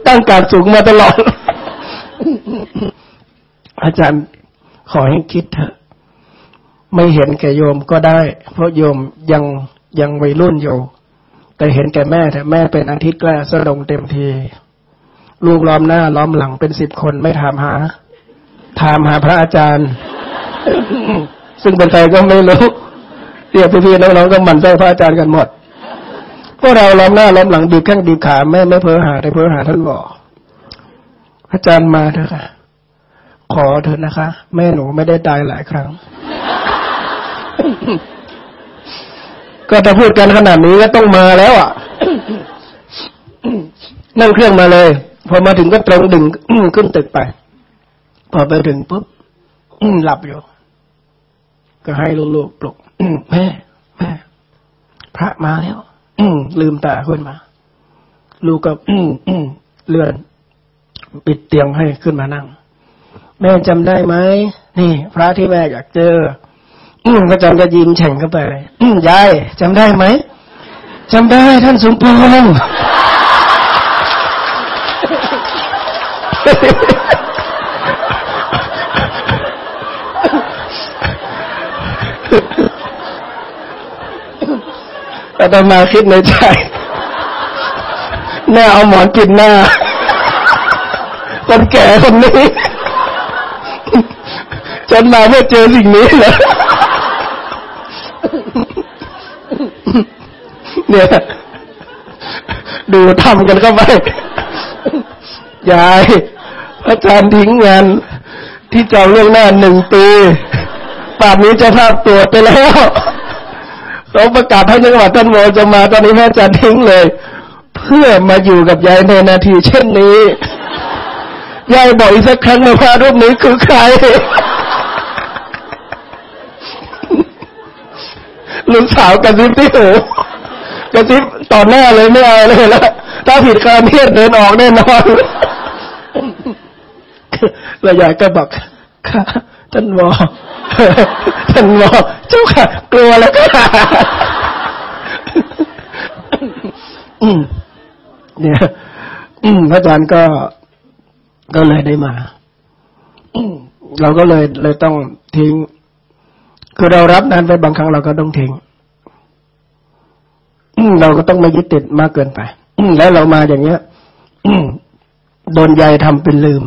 ตั้งการสูงมาตลอด อาจารย์ขอให้คิดเถอะ ไม่เห็นแก่โยมก็ได้ เพราะโยมยังยังวัยรุ่นอยู่ แต่เห็นแก่แม่แต่แม่เป็นอาทิตย์แก็สลงเต็มที ลูกล้อมหน้าล้อมหลังเป็นสิบคนไม่ถามหา ถามหาพระอาจารย์ ซึ่งเป็นใครก็ไม่รู้เรียกพี่ๆน้องๆก็มันไส้พระอาจารย์กันหมดพวกเราล้อมหน้าล้อมหลังบีแข้งบีขาแม่ไม่เพ้อหาแต่เพ้อหาท่านบอก อาจารย์มาเถอะค่ะ ขอเถอะนะคะ แม่หนูไม่ได้ตายหลายครั้ง ก็ถ้าพูดกันขนาดนี้ก็ต้องมาแล้วอะ นั่งเครื่องมาเลย พอมาถึงก็ตรงดึงขึ้นตึกไป พอไปถึงปุ๊บหลับอยู่ ก็ให้ลูกๆปลุกแม่แม่พระมาแล้วลืมตาขึ้นมา ลูกก็เลื่อน ปิดเตียงให้ขึ้นมานั่ง แม่จำได้ไหมนี่ พระที่แม่อยากเจอก็จำจะยิ้มแฉ่งเข้าไปเลยยายจำได้ไหมจำได้ท่านสมปอง แต่ตมาคิดในใจแม่เอาหมอนปิดหน้า คนแก่คนนี้ฉันมาเพื่อเจอสิ่งนี้เหรอเนี่ยดูทำกันเข้าไปยายพระอาจารย์ทิ้งงานที่จองเรื่องหน้าหนึ่งปีป่านนี้จะภาพตรวจไปแล้ว เขาประกาศให้จังหวัดท่านโมจะมาตอนนี้แม่จารย์ทิ้งเลย เพื่อมาอยู่กับยายในนาทีเช่นนี้ยายบอกอีกสักครั้งมาพระรูปนี้คือใครลูกสาวกระซิบที่หูกระซิบต่อหน้าเลยไม่เอาเลยล้วถ้าผิดคำเทียดเดินออกแน่นอนแล้วยายก็บอกค่ะ ท่านวอท่านวอเจ้าค่ะ กลัวแล้วก็อืมเนี่ยอืมพระอาจารย์ก็ก็เลยได้มาเราก็เลยเลยต้องทิ้ง คือเรารับนั้นไปบางครั้งเราก็ต้องทิ้งเราก็ต้องไม่ยึดติดมากเกินไปแล้วเรามาอย่างเงี้ยโดนยายทำเป็นลืม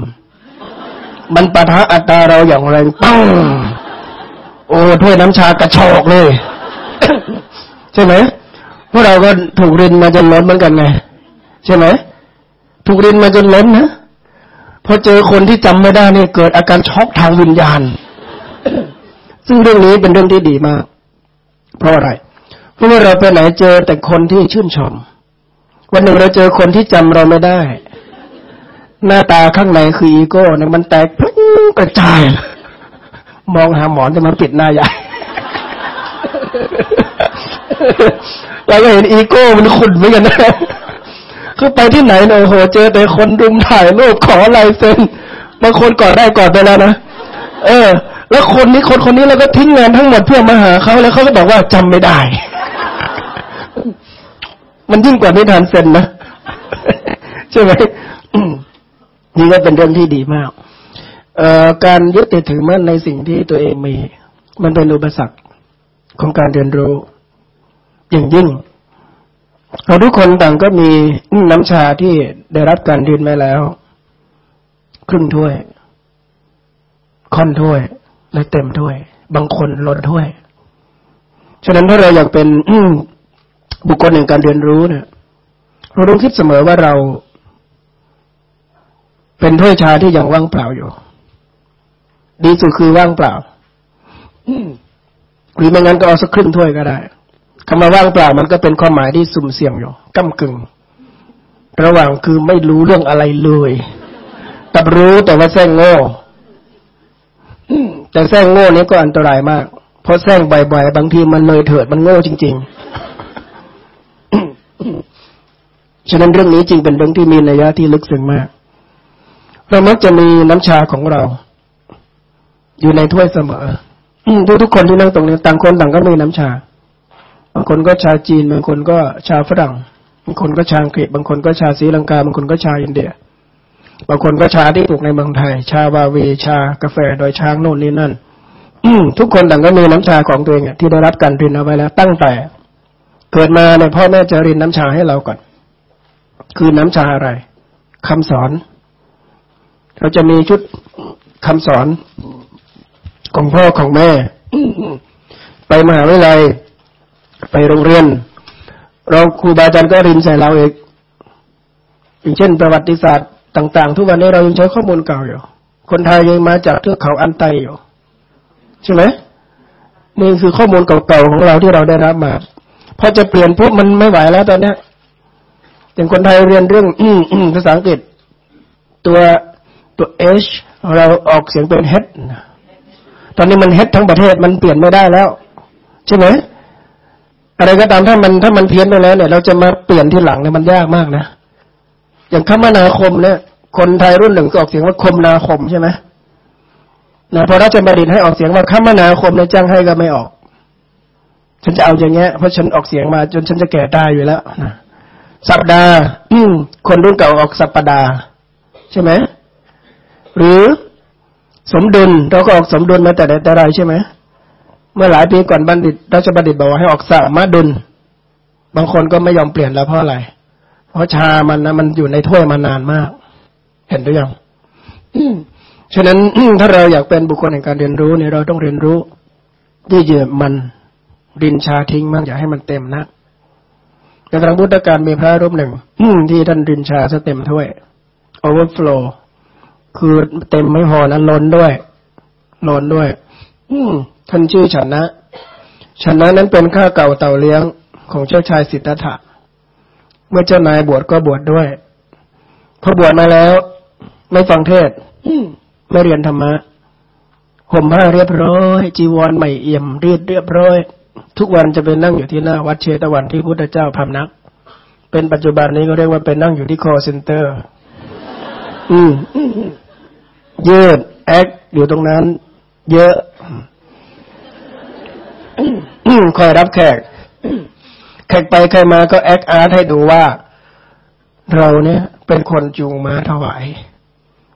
มันปะทะอัตราเราอย่างแรงปังโอ้ถ้วยน้ำชากระชอกเลย ใช่ไหมพวกเราก็ถูกรินมาจนล้นเหมือนกันไงใช่ไหมถูกรินมาจนล้นนะพอเจอคนที่จำไม่ได้เนี่ยเกิดอาการช็อกทางวิญญาณ ซึ่งเรื่องนี้เป็นเรื่องที่ดีมาก เพราะอะไร เพราะว่าเราไปไหนเจอแต่คนที่ชื่นชม วันหนึ่งเราเจอคนที่จำเราไม่ได้ หน้าตาข้างในคืออีโก้เนี่ยมันแตกกระจาย มองหาหมอนจะมาปิดหน้าใหญ่เราก็เห็นอีโก้มันขุ่นเหมือนกันนะคือไปที่ไหนเนี่ยโหเจอแต่คนรุมถ่ายรูปขอลายเซ็นบางคนกอดได้กอดไปแล้วนะเออ แล้วคนนี้คนคนนี้เราก็ทิ้งงานทั้งหมดเพื่อมาหาเขาแล้วเขาก็บอกว่าจำไม่ได้ มันยิ่งกว่านิทานเซนนะใช่ไหม นี่ก็เป็นเรื่องที่ดีมาก เอ่อการยึดติดถือมั่นในสิ่งที่ตัวเองมี มันเป็นอุปสรรคของการเรียนรู้ อย่างยิ่งเราทุกคนต่างก็มีน้ำชาที่ได้รับการดินมาแล้ว ครึ่งถ้วย ค่อนถ้วย และเต็มถ้วย บางคนล้นถ้วย ฉะนั้นถ้าเราอยากเป็นบุคคลแห่งการเรียนรู้เนี่ยเราต้องคิดเสมอว่าเรา เป็นถ้วยชาที่ยังว่างเปล่าอยู่ ดีสุดคือว่างเปล่าหรือไม่งั้นก็เอาสักครึ่งถ้วยก็ได้คำว่าว่างเปล่ามันก็เป็นความหมายที่สุ่มเสี่ยงอยู่ก้ากึ่ง ระหว่างคือไม่รู้เรื่องอะไรเลยกับรู้แต่ว่าแส้งโง่แต่แซงโง่นี้ก็อันตรายมาก เพราะแซงบ่อยๆ บางทีมันเลยเถิดมันโง่จริง ๆ ฉะนั้นเรื่องนี้จริงเป็นเรื่องที่มีนัยยะที่ลึกซึ้งมาก เรามักจะมีน้ำชาของเรา อยู่ในถ้วยเสมอทุกทุกคนที่นั่งตรงนี้ต่างคนต่างก็มีน้ำชาบางคนก็ชาจีนบางคนก็ชาฝรั่งบางคนก็ชาอังกฤษบางคนก็ชาศรีลังกาบางคนก็ชาอินเดียบางคนก็ชาที่ปลูกในเมืองไทย ชาวาเวชากาแฟโดยช้างโน่นนี่นั่นทุกคนต่างก็มีน้ำชาของตัวเองที่ได้รับการพินเอาไว้แล้ว ตั้งแต่ เกิดมาเนี่ยพ่อแม่จะรินน้ำชาให้เราก่อน คือน้ำชาอะไรคำสอน เราจะมีชุดคำสอนของพ่อของแม่ ไปมหาวิทยาลัย ไปโรงเรียน เราครูบาอาจารย์ก็รินใส่เราเองอย่างเช่น ประวัติศาสตร์ต่าง ๆ ทุกวันนี้เรายังใช้ข้อมูลเก่าอยู่ คนไทยยังมาจากเทือกเขาอันไตอยู่ใช่ไหมนี่คือข้อมูลเก่าๆของเราที่เราได้รับมาพอจะเปลี่ยนปุ๊บมันไม่ไหวแล้วตอนนี้อย่างคนไทยเรียนเรื่องภาษาอังกฤษ ตัว ตัว h เราออกเสียงเป็น h ตอนนี้มัน h ทั้งประเทศมันเปลี่ยนไม่ได้แล้ว ใช่ไหมอะไรก็ตามถ้ามันถ้ามันเพี้ยนไปแล้วเนี่ยเราจะมาเปลี่ยนที่หลังเนี่ยมันยากมากนะ อย่างคมนาคมเนี่ย คนไทยรุ่นหนึ่งก็ออกเสียงว่าคมนาคมใช่ไหมนะพอราชบัณฑิตให้ออกเสียงว่าคมนาคมในจ้างให้ก็ไม่ออก ฉันจะเอาอย่างเงี้ยเพราะฉันออกเสียงมาจนฉันจะแก่ตายอยู่แล้วนะสัปดาห์อืคนรุ่นเก่าออกสัปดาห์ใช่ไหม หรือสมดุลเราก็ออกสมดุลมาแต่แต่ไรใช่ไหมเมื่อหลายปีก่อนบัณฑิตราชบัณฑิตบอกว่าให้ออกสามดุล บางคนก็ไม่ยอมเปลี่ยนแล้วเพราะอะไร เพราะชามันนะมันอยู่ในถ้วยมานานมาก เห็นหรือยังฉะนั้นถ้าเราอยากเป็นบุคคลแห่งการเรียนรู้เนี่ยเราต้องเรียนรู้ที่จะมันรินชาทิ้งมั่งอย่าให้มันเต็มนะในทางพุทธการมีพระรูปหนึ่งที่ท่านรินชาซะเต็มถ้วย overflow คือเต็มไม่พอนะล้นด้วยล้นด้วย อืท่านชื่อฉันะฉันะนั้นเป็นข้าเก่าเต่าเลี้ยงของเจ้าชายสิทธัตถะ เมื่อเจ้านายบวชก็บวชดด้วย พอบวชมาแล้ว ไม่ฟังเทศไม่เรียนธรรมะห่มผ้าเรียบร้อย จีวรใหม่เอี่ยมเรียบเรียบร้อย ทุกวันจะเป็นนั่งอยู่ที่หน้าวัดเชตวันที่พุทธเจ้าพำนัก เป็นปัจจุบันนี้ก็เรียกว่าเป็นนั่งอยู่ที่ call center อืมยืด act อยู่ตรงนั้น เยอะคอยรับแขก แขกไปใครมาก็ act art ให้ดูว่า เราเนี่ย เป็นคนจูงม้าถวาย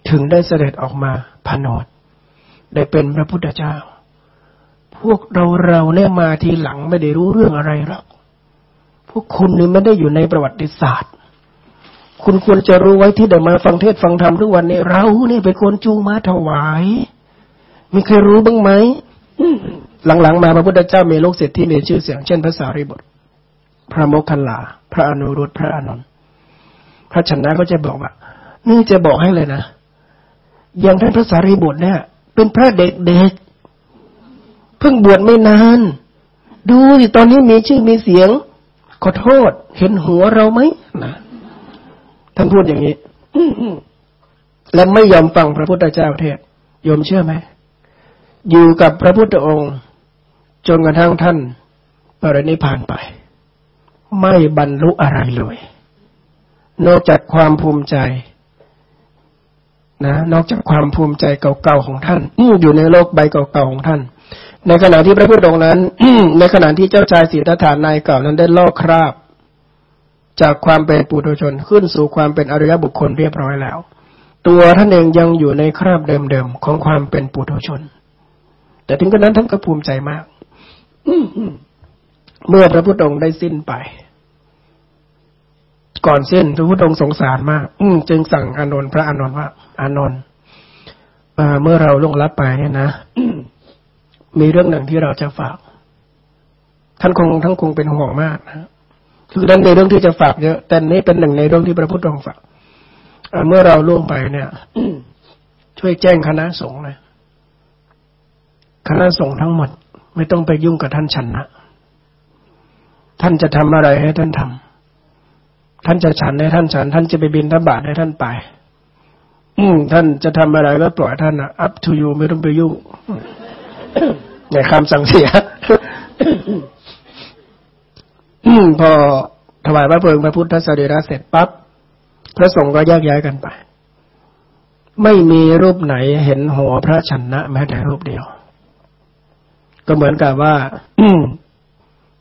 ถึงได้เสด็จออกมาผนวดได้เป็นพระพุทธเจ้า พวกเราเราเนี่ยมาทีหลังไม่ได้รู้เรื่องอะไรหรอก พวกคุณนี่ไม่ได้อยู่ในประวัติศาสตร์ คุณควรจะรู้ไว้ที่เดิมาฟังเทศฟังธรรมทุกวันนี้เราเนี่ยเป็นคนจูงมาถวายมีใครรู้บ้างไหมหลังๆมาพระพุทธเจ้ามีโลูกศิษย์ที่มีชื่อเสียงเช่นพระสารีบุตรพระโมคคัลลา พระอนุรุตพระอานนท์พระชนะก็จะบอกว่า นี่จะบอกให้เลยนะ อย่างท่านพระสารีบุตรเนี่ย เป็นพระเด็กๆ เพิ่งบวชไม่นาน ดูสิตอนนี้มีชื่อมีเสียง ขอโทษ เห็นหัวเราไหมนะ ท่านพูดอย่างนี้และไม่ยอมฟังพระพุทธเจ้าเทศยอมเชื่อไหมอยู่กับพระพุทธองค์ จนกระทั่งท่านปรินิพานไป ไม่บรรลุอะไรเลย นอกจากความภูมิใจนะนอกจากความภูมิใจเก่าๆของท่านอยู่ในโลกใบเก่าๆของท่าน ในขณะที่พระพุทธองค์นั้นในขณะที่เจ้าชายสิทธัตถานายเก่านั้นได้ลอกคราบ จากความเป็นปุถุชนขึ้นสู่ความเป็นอริยบุคคลเรียบร้อยแล้ว ตัวท่านเองยังอยู่ในคราบเดิมๆของความเป็นปุถุชน แต่ถึงกระนั้นท่านก็ภูมิใจมากเมื่อพระพุทธองค์ได้สิ้นไป ก่อนสิ้นพระพุทธองค์สงสารมาก อืจึงสั่งอานนท์พระอานนท์ว่า อานนท์เมื่อเราล่วงลับไปเนี่ยนะมีเรื่องหนึ่งที่เราจะฝาก ท่านคงทั้งคงเป็นห่วงมากนะ คือท่านในเรื่องที่จะฝากเยอะแต่นี้เป็นหนึ่งในเรื่องที่พระพุทธองค์ฝากเมื่อเราล่วงไปเนี่ยช่วยแจ้งคณะสงฆ์นะคณะสงฆ์ทั้งหมด ไม่ต้องไปยุ่งกับท่านฉันนะท่านจะทำอะไรให้ท่านทำท่านจะฉันให้ท่านฉัน ท่านจะไปบินทบาทให้ท่านไป อืมท่านจะทำอะไรก็ปล่อยท่านนะ up to you ไม่ต้องไปยุ่งในคำสั่งเสีย พอถวายพระเพลิงพระพุทธสรีระเสร็จปั๊บพระสงฆ์ก็แยกย้ายกันไป ไม่มีรูปไหนเห็นหัวพระชนะแม้แต่รูปเดียว ก็เหมือนกับว่า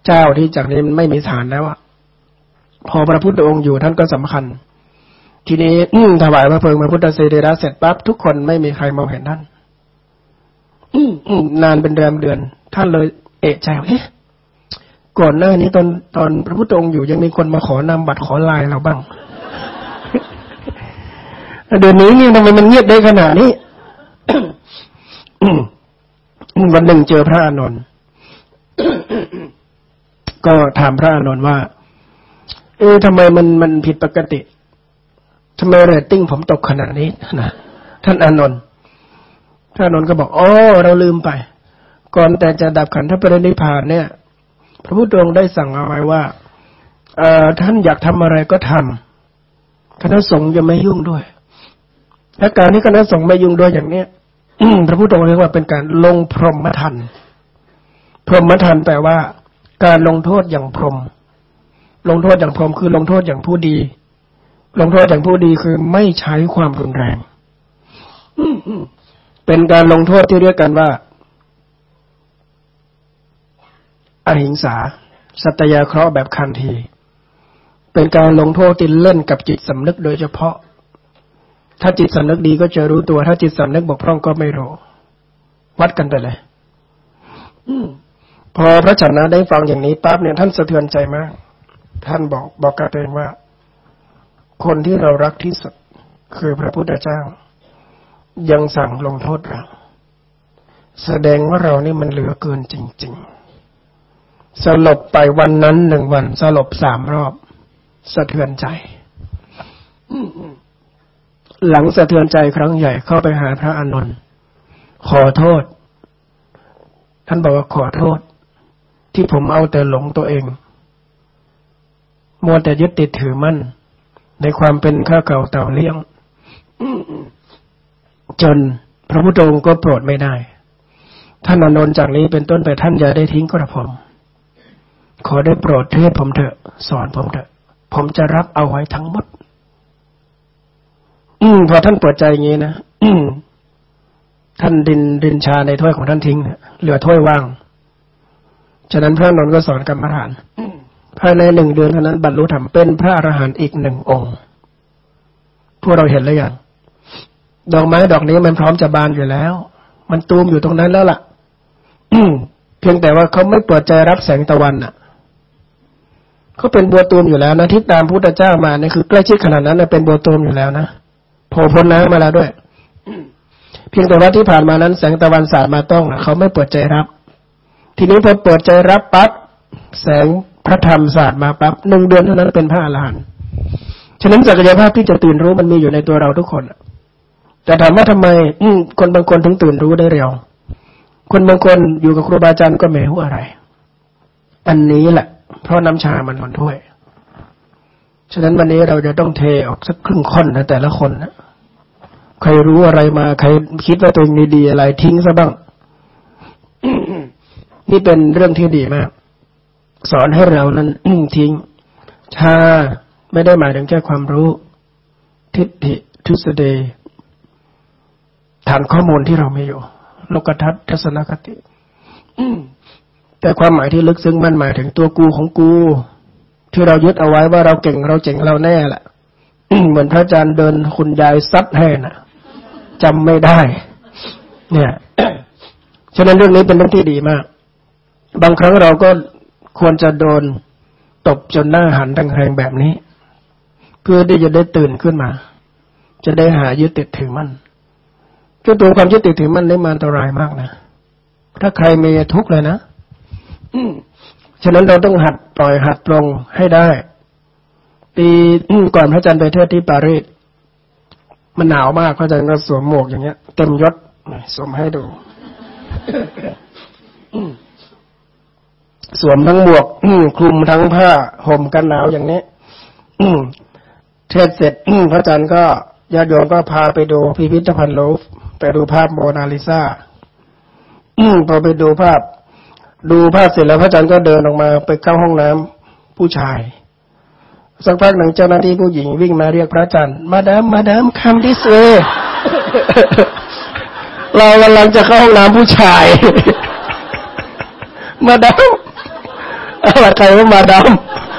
เจ้าที่จากนี้มันไม่มีฐานแล้วอะพอพระพุทธองค์อยู่ท่านก็สำคัญ ทีนี้ถวายพระเพลิงพระพุทธเสรีระเสร็จปั๊บทุกคนไม่มีใครมองเห็นท่านนานเป็นเดือนเดือน ท่านเลยเอะใจเอ๊ะ ก่อนหน้านี้ตอนตอนพระพุทธองค์อยู่ยังมีคนมาขอนำบัตรขอลายเราบ้างเดี๋ยวนี้นี่ทำไมมันเงียบได้ขนาดนี้วันหนึ่งเจอพระอานนท์ก็ถามพระอานนท์ว่า เอ๊ะทำไมมันมันผิดปกติทำไมเรตติ้งผมตกขนาดนี้นะท่านอานนท์ท่านอานนท์ก็บอกอ๋อเราลืมไป ก่อนแต่จะดับขันธปรินิพพานเนี่ย พระพุทธองค์ได้สั่งเอาไว้ว่าเอ่อท่านอยากทำอะไรก็ทำคณะสงฆ์จะไม่ยุ่งด้วยและการที่คณะสงฆ์ไม่ยุ่งด้วยอย่างเนี้ยพระพุทธองค์เรียกว่าเป็นการลงพรหมทันพรหมทันแปลว่า การลงโทษอย่างพรหมลงโทษอย่างพรหมคือลงโทษอย่างผู้ดี ลงโทษอย่างผู้ดีคือไม่ใช้ความรุนแรง เป็นการลงโทษที่เรียกกันว่า อหิงสา สัตยาเคราะห์แบบคันที เป็นการลงโทษที่เล่นกับจิตสำนึกโดยเฉพาะ ถ้าจิตสำนึกดีก็จะรู้ตัว ถ้าจิตสำนึกบกพร่องก็ไม่รู้ วัดกันไปเลยพอพระชนะได้ฟังอย่างนี้ปั๊บเนี่ยท่านสะเทือนใจมาก ท่านบอกบอกกับตัวเองว่า คนที่เรารักที่สุดคือพระพุทธเจ้า ยังสั่งลงโทษเราแสดงว่าเรานี่มันเหลือเกินจริง ๆ สลบไปวันนั้นหนึ่งวันสลบสามรอบ สะเทือนใจ หลังสะเทือนใจครั้งใหญ่เข้าไปหาพระอานนท์ขอโทษ ท่านบอกว่าขอโทษ ที่ผมเอาแต่หลงตัวเอง มัวแต่ยึดติดถือมั่น ในความเป็นข้าเก่าเต่าเลี้ยง จนพระพุทธองค์ก็โปรดไม่ได้ ท่านอนนท์จากนี้เป็นต้นไปท่านอย่าได้ทิ้งกระผม ขอได้โปรดเทศผมเถอะ สอนผมเถอะ ผมจะรับเอาไว้ทั้งหมด อืมพอท่านเปิดใจอย่างนี้นะอืมท่านดินดินชาในถ้วยของท่านทิ้งเหลือถ้วยว่าง ฉะนั้นพระนนท์ก็สอนกรรมฐานภายในหนึ่งเดือนเท่านั้นบรรลุธรรมเป็นพระอรหันต์อีกหนึ่งองค์ พวกเราเห็นแล้วยังดอกไม้ดอกนี้มันพร้อมจะบานอยู่แล้ว มันตูมอยู่ตรงนั้นแล้วล่ะเพียงแต่ว่าเขาไม่เปิดใจรับแสงตะวันอะ เขาเป็นบัวตูมอยู่แล้วนะที่ตามพุทธเจ้ามาเนี่ยคือใกล้ชิดขนาดนั้นเป็นบัวตูมอยู่แล้วนะโผล่พ้นน้ำมาแล้วด้วย เพียงแต่ว่าที่ผ่านมานั้นแสงตะวันสาดมาต้องเขาไม่เปิดใจรับ ทีนี้พอเปิดใจรับปั๊บแสงพระธรรมศาสตร์มาปั๊บหนึ่งเดือนเท่านั้นเป็นพระอรหันต์ฉะนั้นศักยภาพที่จะตื่นรู้มันมีอยู่ในตัวเราทุกคนแต่ถามว่าทำไม อืคนบางคนถึงตื่นรู้ได้เร็ว คนบางคนอยู่กับครูบาอาจารย์ก็ไม่รู้อะไร อันนี้แหละ เพราะน้ำชามันหมดถ้วย ฉะนั้นวันนี้เราจะต้องเทออกสักครึ่งคนนะแต่ละคนนะใครรู้อะไรมา ใครคิดว่าตัวเองดีอะไรทิ้งซะบ้าง นี่เป็นเรื่องที่ดีมาก สอนให้เรานั้นทิ้ง ชาไม่ได้หมายถึงแค่ความรู้ ทิฏฐิทุสเดฐานข้อมูลที่เราไม่อยู่โลกทัศน์ทัศนคติ แต่ความหมายที่ลึกซึ้งมันหมายถึงตัวกูของกู ที่เรายึดเอาไว้ว่าเราเก่งเราเจ๋งเราแน่แหละเหมือนพระอาจารย์เดินคุณยายซัดให้นะ่ะจำไม่ได้ เนี่ยฉะนั้นเรื่องนี้เป็นเรื่องที่ดีมาก บางครั้งเราก็ควรจะโดนตบจนหน้าหันแรงๆแบบนี้ เพื่อที่จะได้ตื่นขึ้นมา จะได้หายึดติดถือมั่นก็ตัวความยึดติดถือมันได้มาอันตรายมากนะถ้าใครมีทุกข์เลยนะ ฉะนั้นเราต้องหัดปล่อยหัดปรงให้ได้ ปีก่อนพระอาจารย์ไปเทศที่ปารีสมันหนาวมากพระอาจารย์ก็สวมหมวกอย่างเงี้ย เต็มยศสวมให้ดูสวมทั้งหมวกคลุมทั้งผ้าห่มกันหนาวอย่างนี้เทศเสร็จพระอาจารย์ก็ญาติโยมก็พาไปดูพิพิธภัณฑ์โลฟไปดูภาพโมนาลิซาพอไปดูภาพ ดูภาพเสร็จแล้วพระอาจารย์ก็เดินออกมาไปเข้าห้องน้ำผู้ชาย สักพักหนึ่งเจ้าหน้าที่ผู้หญิงวิ่งมาเรียกพระอาจารย์ มาดามมาดามคำดิเซเรากำลังจะเข้าห้องน้ำผู้ชาย มาดามอะไรใครว่ามาด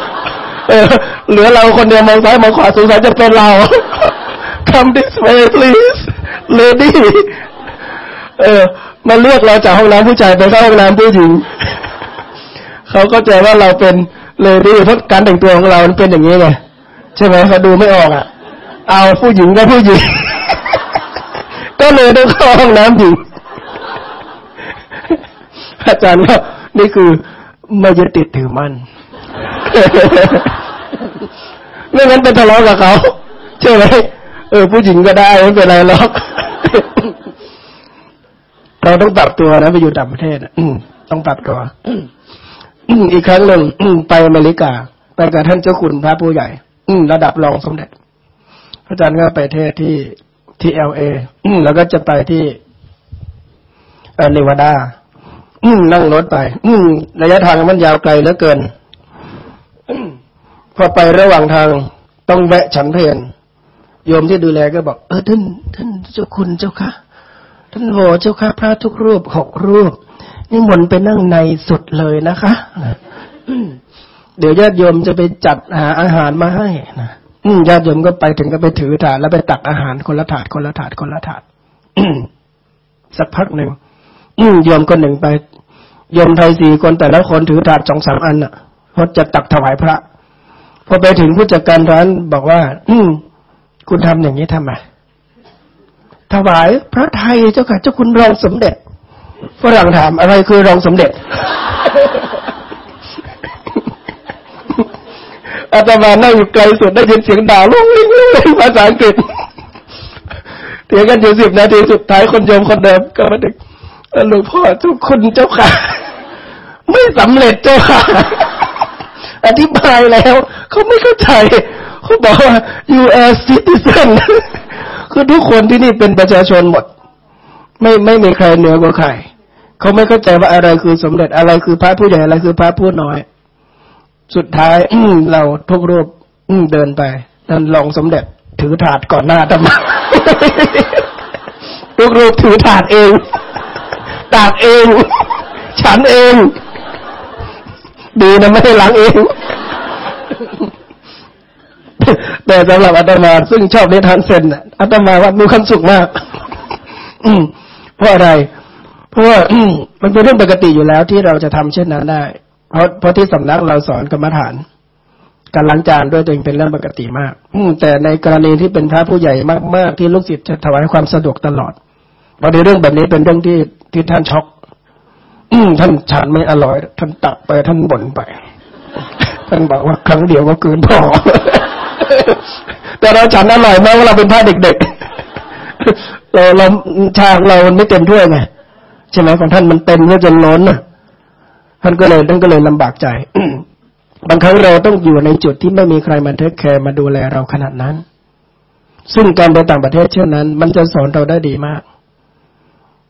ำเออเหลือเราคนเดียวมองซ้ายมองขวาสงสัยจะเป็นเรา come this way please lady เออ มาเลือกเราจากห้องน้ำผู้ชายไปเข้าห้องน้ำผู้หญิงเขาก็ใจว่าเราเป็นเลยดีเพราะการแต่งตัวของเรามันเป็นอย่างนี้ไงใช่ไหมเขาดูไม่ออกอะ เอาผู้หญิงก็ผู้หญิง ก็เลยต้องเข้าห้องน้ำหญิงอาจารย์ก็นี่คือไม่ยึดติดถือมั่นไม่งั้นไปทะเลาะกับเขาใช่ไหมเออผู้หญิงก็ได้ไม่เป็นไรหรอก เราต้องปรับตัวนะไปอยู่ต่างประเทศต้องปรับตัวอีกครั้งหนึ่งไปอเมริกา ไปกับท่านเจ้าคุณพระผู้ใหญ่ระดับรองสมเด็จอาจารย์ก็ไปเทศที่ที่เอลเอแล้วก็จะไปที่เนวาดานั่งรถไประยะทางมันยาวไกลเหลือเกินพอไประหว่างทางต้องแวะฉันเพลนโยมที่ดูแลก็บอก เออท่านท่านเจ้าคุณเจ้าค่ะ ท่านโหเจ้าค่ะพระทุกรูปหกรูปนี่มนไปนั่งในสุดเลยนะคะเดี๋ยวญาติโยมจะไปจัดหาอาหารมาให้นะญาติโยมก็ไปถึงก็ไปถือถาดแล้วไปตักอาหารคนละถาดคนละถาดคนละถาดสักพักหนึ่งโยมคนหนึ่งไปโยมไทยสี่คนแต่ละคนถือถาดสองสามอันอะเพราะจะตักถวายพระ พอไปถึงผู้จัดการร้านบอกว่า อืคุณทำอย่างนี้ทำไม ถวายพระไทยเจ้าค่ะเจ้าคุณรองสมเด็จฝรั่งถามอะไรคือรองสมเด็จอาตมานั่งอยู่ไกลสุดได้ยินเสียงด่าลุงลิงลุงลิงภาษาอังกฤษเถียงกันอยู่สิบนาทีสุดท้ายคนโยมคนเดิมก็มาดึกหลวงพ่อทุกคนเจ้าค่ะ ไม่สำเร็จเจ้าค่ะ อธิบายแล้ว เขาไม่เข้าใจ เขาบอกว่า U.S. citizen คือทุกคนที่นี่เป็นประชาชนหมด ไม่ไม่มีใครเหนือกว่าใครเขาไม่เข้าใจว่าอะไรคือสมเด็จอะไรคือพระผู้ใหญ่อะไรคือพระผู้น้อย สุดท้ายเราทุกรูปเดินไปท่านลองสมเด็จถือถาดก่อนหน้าธรรมาทุกรูปถือถาดเองตากเอง ฉันเอง ดีนะไม่ได้ล้างเอง แต่สำหรับอาตมาซึ่งชอบเนทานเซนอาตมาว่ามีความสุขมากเพราะอะไร เพราะว่ามันเป็นเรื่องปกติอยู่แล้วที่เราจะทำเช่นนั้นได้ เพราะเพราะที่สำนักเราสอนกรรมฐาน การล้างจานด้วยตัวเองเป็นเรื่องปกติมาก อืแต่ในกรณีที่เป็นพระผู้ใหญ่มากๆ ที่ลูกศิษย์จะถวายความสะดวกตลอดพอในเรื่องแบบนี้เป็นเรื่องที่ที่ท่านช็อกท่านฉานไม่อร่อย ท่านตักไปท่านบ่นไป ท่านบอกว่าครั้งเดียวก็เกินพอ แต่เราฉันอร่อยมากว่าเราเป็นพระเด็กๆ เราเราชาเราไม่เต็มถ้วยไงใช่ไหมของท่านมันเต็มแล้วจนล้นน่ะ ท่านก็เลยท่านก็เลยลำบากใจบางครั้งเราต้องอยู่ในจุดที่ไม่มีใครมาเทคแคร์มาดูแลเราขนาดนั้น ซึ่งการไปต่างประเทศเช่นนั้น มันจะสอนเราได้ดีมาก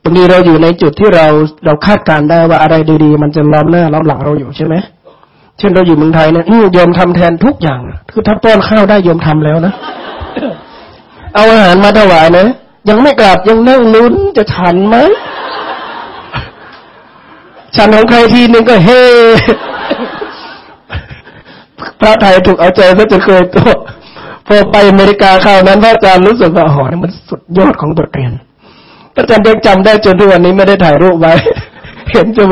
บางทีเราอยู่ในจุดที่เราเราคาดการได้ว่าอะไรดีๆ มันจะล้อมหน้าล้อมหลังเราอยู่ใช่ไหม เช่นเราอยู่เมืองไทยเนี่ยโยมทำแทนทุกอย่าง คือถ้าป้อนข้าวได้โยมทำแล้วนะ เอาอาหารมาถวายนะยังไม่กลับยังนั่งลุ้นจะฉันไหมฉันของใครทีนึงก็เฮพระไทยถูกเอาใจซะจะเคยตัวพอไปอเมริกาคราวนั้นพระอาจารย์รู้สึกว่าอ๋อนี่มันสุดยอดของบทเรียนพระอาจารย์ยังจำได้จนทุกวันนี้ไม่ได้ถ่ายรูปไว้ เห็นเจ้า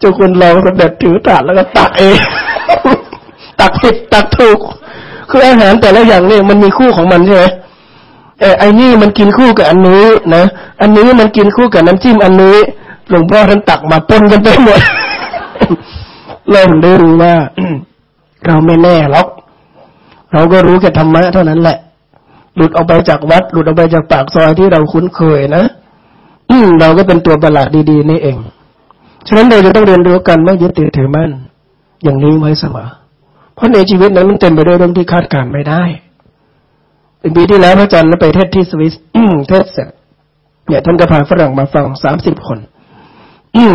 เจ้าคุณลองสมเด็จถือถาดแล้วก็ตักเอง ตักผิดตักถูก คืออาหารแต่ละอย่างเนี่ยมันมีคู่ของมันใช่ไหมเออไอ้นี่มันกินคู่กับอันนี้นะอันนี้มันกินคู่กับน้ำจิ้มอันนี้หลวงพ่อท่านตักมาปนกันไปหมดเราได้รู้ว่าเราไม่แน่หรอกเราก็รู้แค่ธรรมะเท่านั้นแหละ หลุดออกไปจากวัด หลุดออกไปจากปากซอยที่เราคุ้นเคยนะอืเราก็เป็นตัวประหลาดดี ๆ นี่เอง ฉะนั้นเราจะต้องเรียนรู้กันไม่ยึดติดถือมั่น อย่างนี้ไว้เสมอ เพราะในชีวิตนั้นมันเต็มไปด้วยเรื่องที่คาดการไม่ได้เป็นปีที่แล้วพระอาจารย์ไปเทศที่สวิสเทศเสร็จเนี่ยท่านก็พาฝรั่งมาฟังสามสิบคน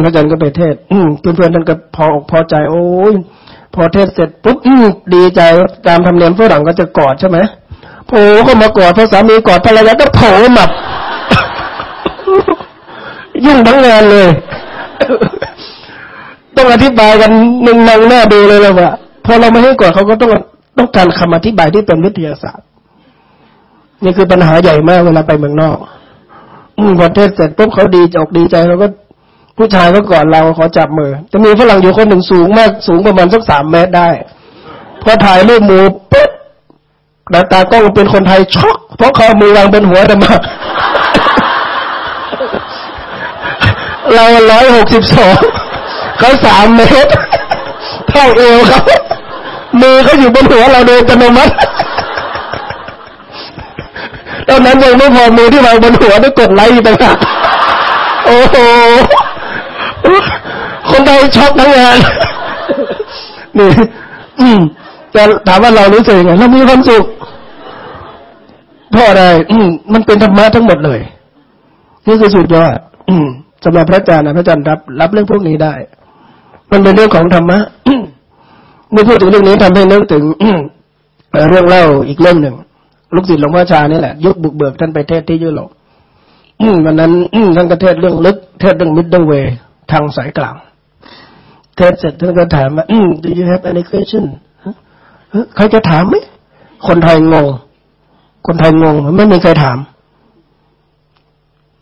พระอาจารย์ก็ไปเทศเพื่อนๆท่านก็พออกพอใจ โอ้ยพอเทศเสร็จปุ๊บดีใจตามธรรมเนียมฝรั่งก็จะกอดใช่ไหมโผล่ก็มากอดพระสามีกอดภรรยาก็โผล่หมับยุ่งทั้งงานเลย ต้องอธิบายกันหนึ่งนังหน้าดูเลยเลยว่าพอเราไม่ให้ก่อนเขาก็ต้องต้องการคำอธิบายที่เป็นวิทยาศาสตร์ นี่คือปัญหาใหญ่มากเวลาไปเมืองนอกอืมพอเทศเสร็จปุ๊บเขาดีอกดีใจเราก็ผู้ชายก็ก่อนเราขอจับมือ จะมีฝรั่งอยู่คนหนึ่งสูงมากสูงประมาณสักสามเมตรได้พอถ่ายรูปหมูปุ๊บหน้าตากล้องเป็นคนไทยช็อกเพราะเขามือวางบนหัวแต่มาเราร้อยหกสิบสอง เขาสามเมตรเท่าเอวเขามือเขาอยู่บนหัวเราโดยอัตโนมัติตอนนั้นยังไม่พอมือที่วางบนหัวได้กดไลค์ต่างหากโอ้โหคนไทยช็อกทั้งงานนี่อืมแต่ถามว่าเรารู้สึกยังไงเรามีความสุขเพราะอะไรอืมมันเป็นธรรมะทั้งหมดเลยนี่คือสุดยอดอืมสำหรับพระอาจารย์นะพระอาจารย์รับ รับเรื่องพวกนี้ได้ มันเป็นเรื่องของธรรมะเมื่อพูดถึงเรื่องนี้ทำให้นึกถึงเรื่องเล่าอีกเรื่องหนึ่งลูกศิษย์หลวงพ่อชานี่แหละยุคบุกเบิกท่านไปเทศที่ยุโรปวันนั้นท่านก็เทศเรื่องลึก เทศเรื่องมิดเดิลเวย์ทางสายกลางเทศเสร็จท่านก็ถามว่า do you have any question ใครจะถามไหมคนไทยงง คนไทยงง ไม่มีใครถาม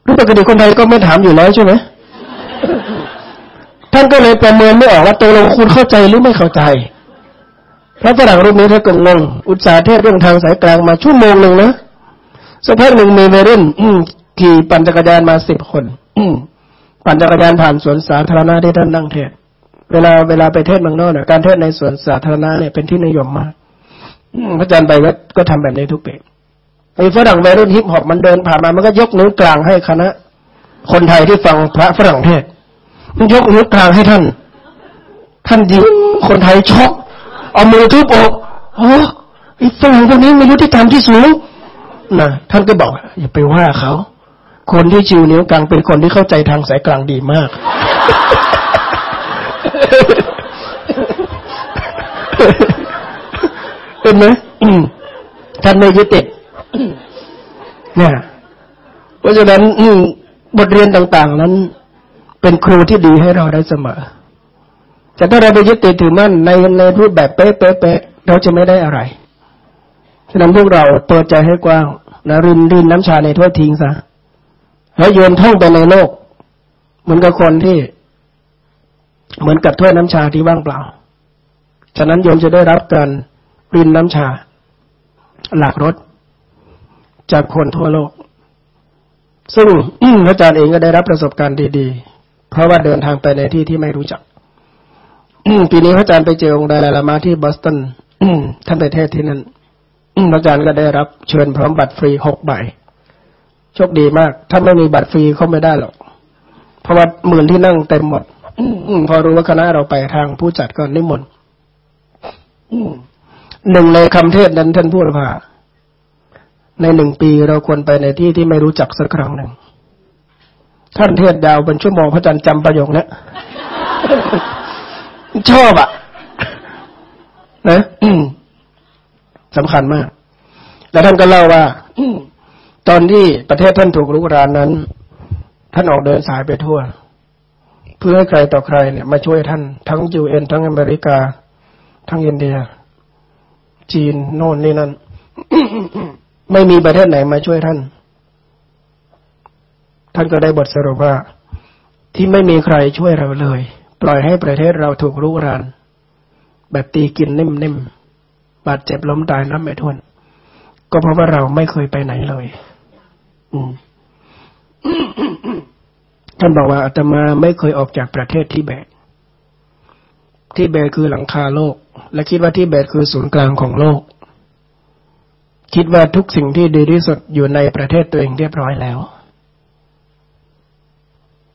รู้ปกติคนไทยก็ไม่ถามอยู่แล้วใช่ไหม ท่านก็เลยประเมินไม่ออกว่าตัวลงคุณเข้าใจหรือไม่เข้าใจพระฝรั่งรูปนี้ท่านก็งงอุตสาห์เทศเรื่องทางสายกลางมาชั่วโมงหนึ่งนะสักพักหนึ่งมีเมรุ่นขี่ปั่นจักรยานมาสิบคนปั่นจักรยานผ่านสวนสาธารณะที่ท่านนั่งเทศ เวลาเวลาไปเทศเมืองนอกเนี่ยการเทศในสวนสาธารณะเนี่ยเป็นที่นิยมมากพระอาจารย์ไปก็ก็ทำแบบนี้ทุกปีไอ้ฝรั่งวัยรุ่นฮิปฮอปมันเดินผ่านมามันก็ยกนิ้วกลางให้คณะ คนไทยที่ฟังพระฝรั่งเทศ มันยกนิ้วกลางให้ท่าน ท่านยิงคนไทยช็อกเอามือทุบอกโอ้ไอ้ฝรั่งพวกนี้ไม่รู้ที่ทำที่สูงนะท่านก็บอก อย่าไปว่าเขา คนที่ชิวนิ้วกลางเป็นคนที่เข้าใจทางสายกลางดีมาก เป็นไหมท่านไม่ยึดติดเนี่ยเพราะฉะนั้นบทเรียนต่าง ๆ นั้น เป็นครูที่ดีให้เราได้เสมอ แต่ถ้าเราไปยึดติดถือมั่นในในรูปแบบเป๊ะๆเราจะไม่ได้อะไรฉะนั้นพวกเราเปิดใจให้กว้างนะรินรินน้ำชาในถ้วยทิ้งซะแล้วโยนท่องไปในโลก เหมือนกับคนที่ เหมือนกับถ้วยน้ำชาที่ว่างเปล่า ฉะนั้นโยมจะได้รับการรินน้ำชา หลากรสจากคนทั่วโลก ซึ่งอาจารย์เองก็ได้รับประสบการณ์ดี ๆ เพราะว่าเดินทางไปในที่ที่ไม่รู้จักปีนี้พระอาจารย์ไปเจอองค์ดาลาลามาที่บอสตันท่านไปเทศที่นั่นพระอาจารย์ก็ได้รับเชิญพร้อมบัตรฟรีหกใบโชคดีมาก ถ้าไม่มีบัตรฟรีเขาไม่ได้หรอก เพราะว่าหมื่นที่นั่งเต็มหมดพอรู้ว่าคณะเราไปทางผู้จัดก็นิมนต์หนึ่งในคำเทศนั้นท่านพูดว่า ในหนึ่งปีเราควรไปในที่ที่ไม่รู้จักสักครั้งหนึ่ง ท่านเทศดาวเป็นชั่วโมงพระอาจารย์จำประโยคนี้ชอบอะ นะสำคัญมาก แล้วท่านก็เล่าว่าตอนที่ประเทศท่านถูกรุกรานนั้น ท่านออกเดินสายไปทั่ว เพื่อให้ใครต่อใครเนี่ยมาช่วยท่าน ทั้งยูเอ็นทั้งอเมริกา ทั้งอินเดีย จีนโน่นนี่นั่น ไม่มีประเทศไหนมาช่วยท่าน ท่านก็ได้บทสรุปว่า ที่ไม่มีใครช่วยเราเลย ปล่อยให้ประเทศเราถูกรุกรานแบบตีกินนิ่มๆบาดเจ็บล้มตายน้ำไม่ทวน ก็เพราะว่าเราไม่เคยไปไหนเลย อืมท่านบอกว่าอาตมาไม่เคยออกจากประเทศทิเบตทิเบตคือหลังคาโลก และคิดว่าทิเบตคือศูนย์กลางของโลก คิดว่าทุกสิ่งที่ดีที่สุดอยู่ในประเทศตัวเองเรียบร้อยแล้ว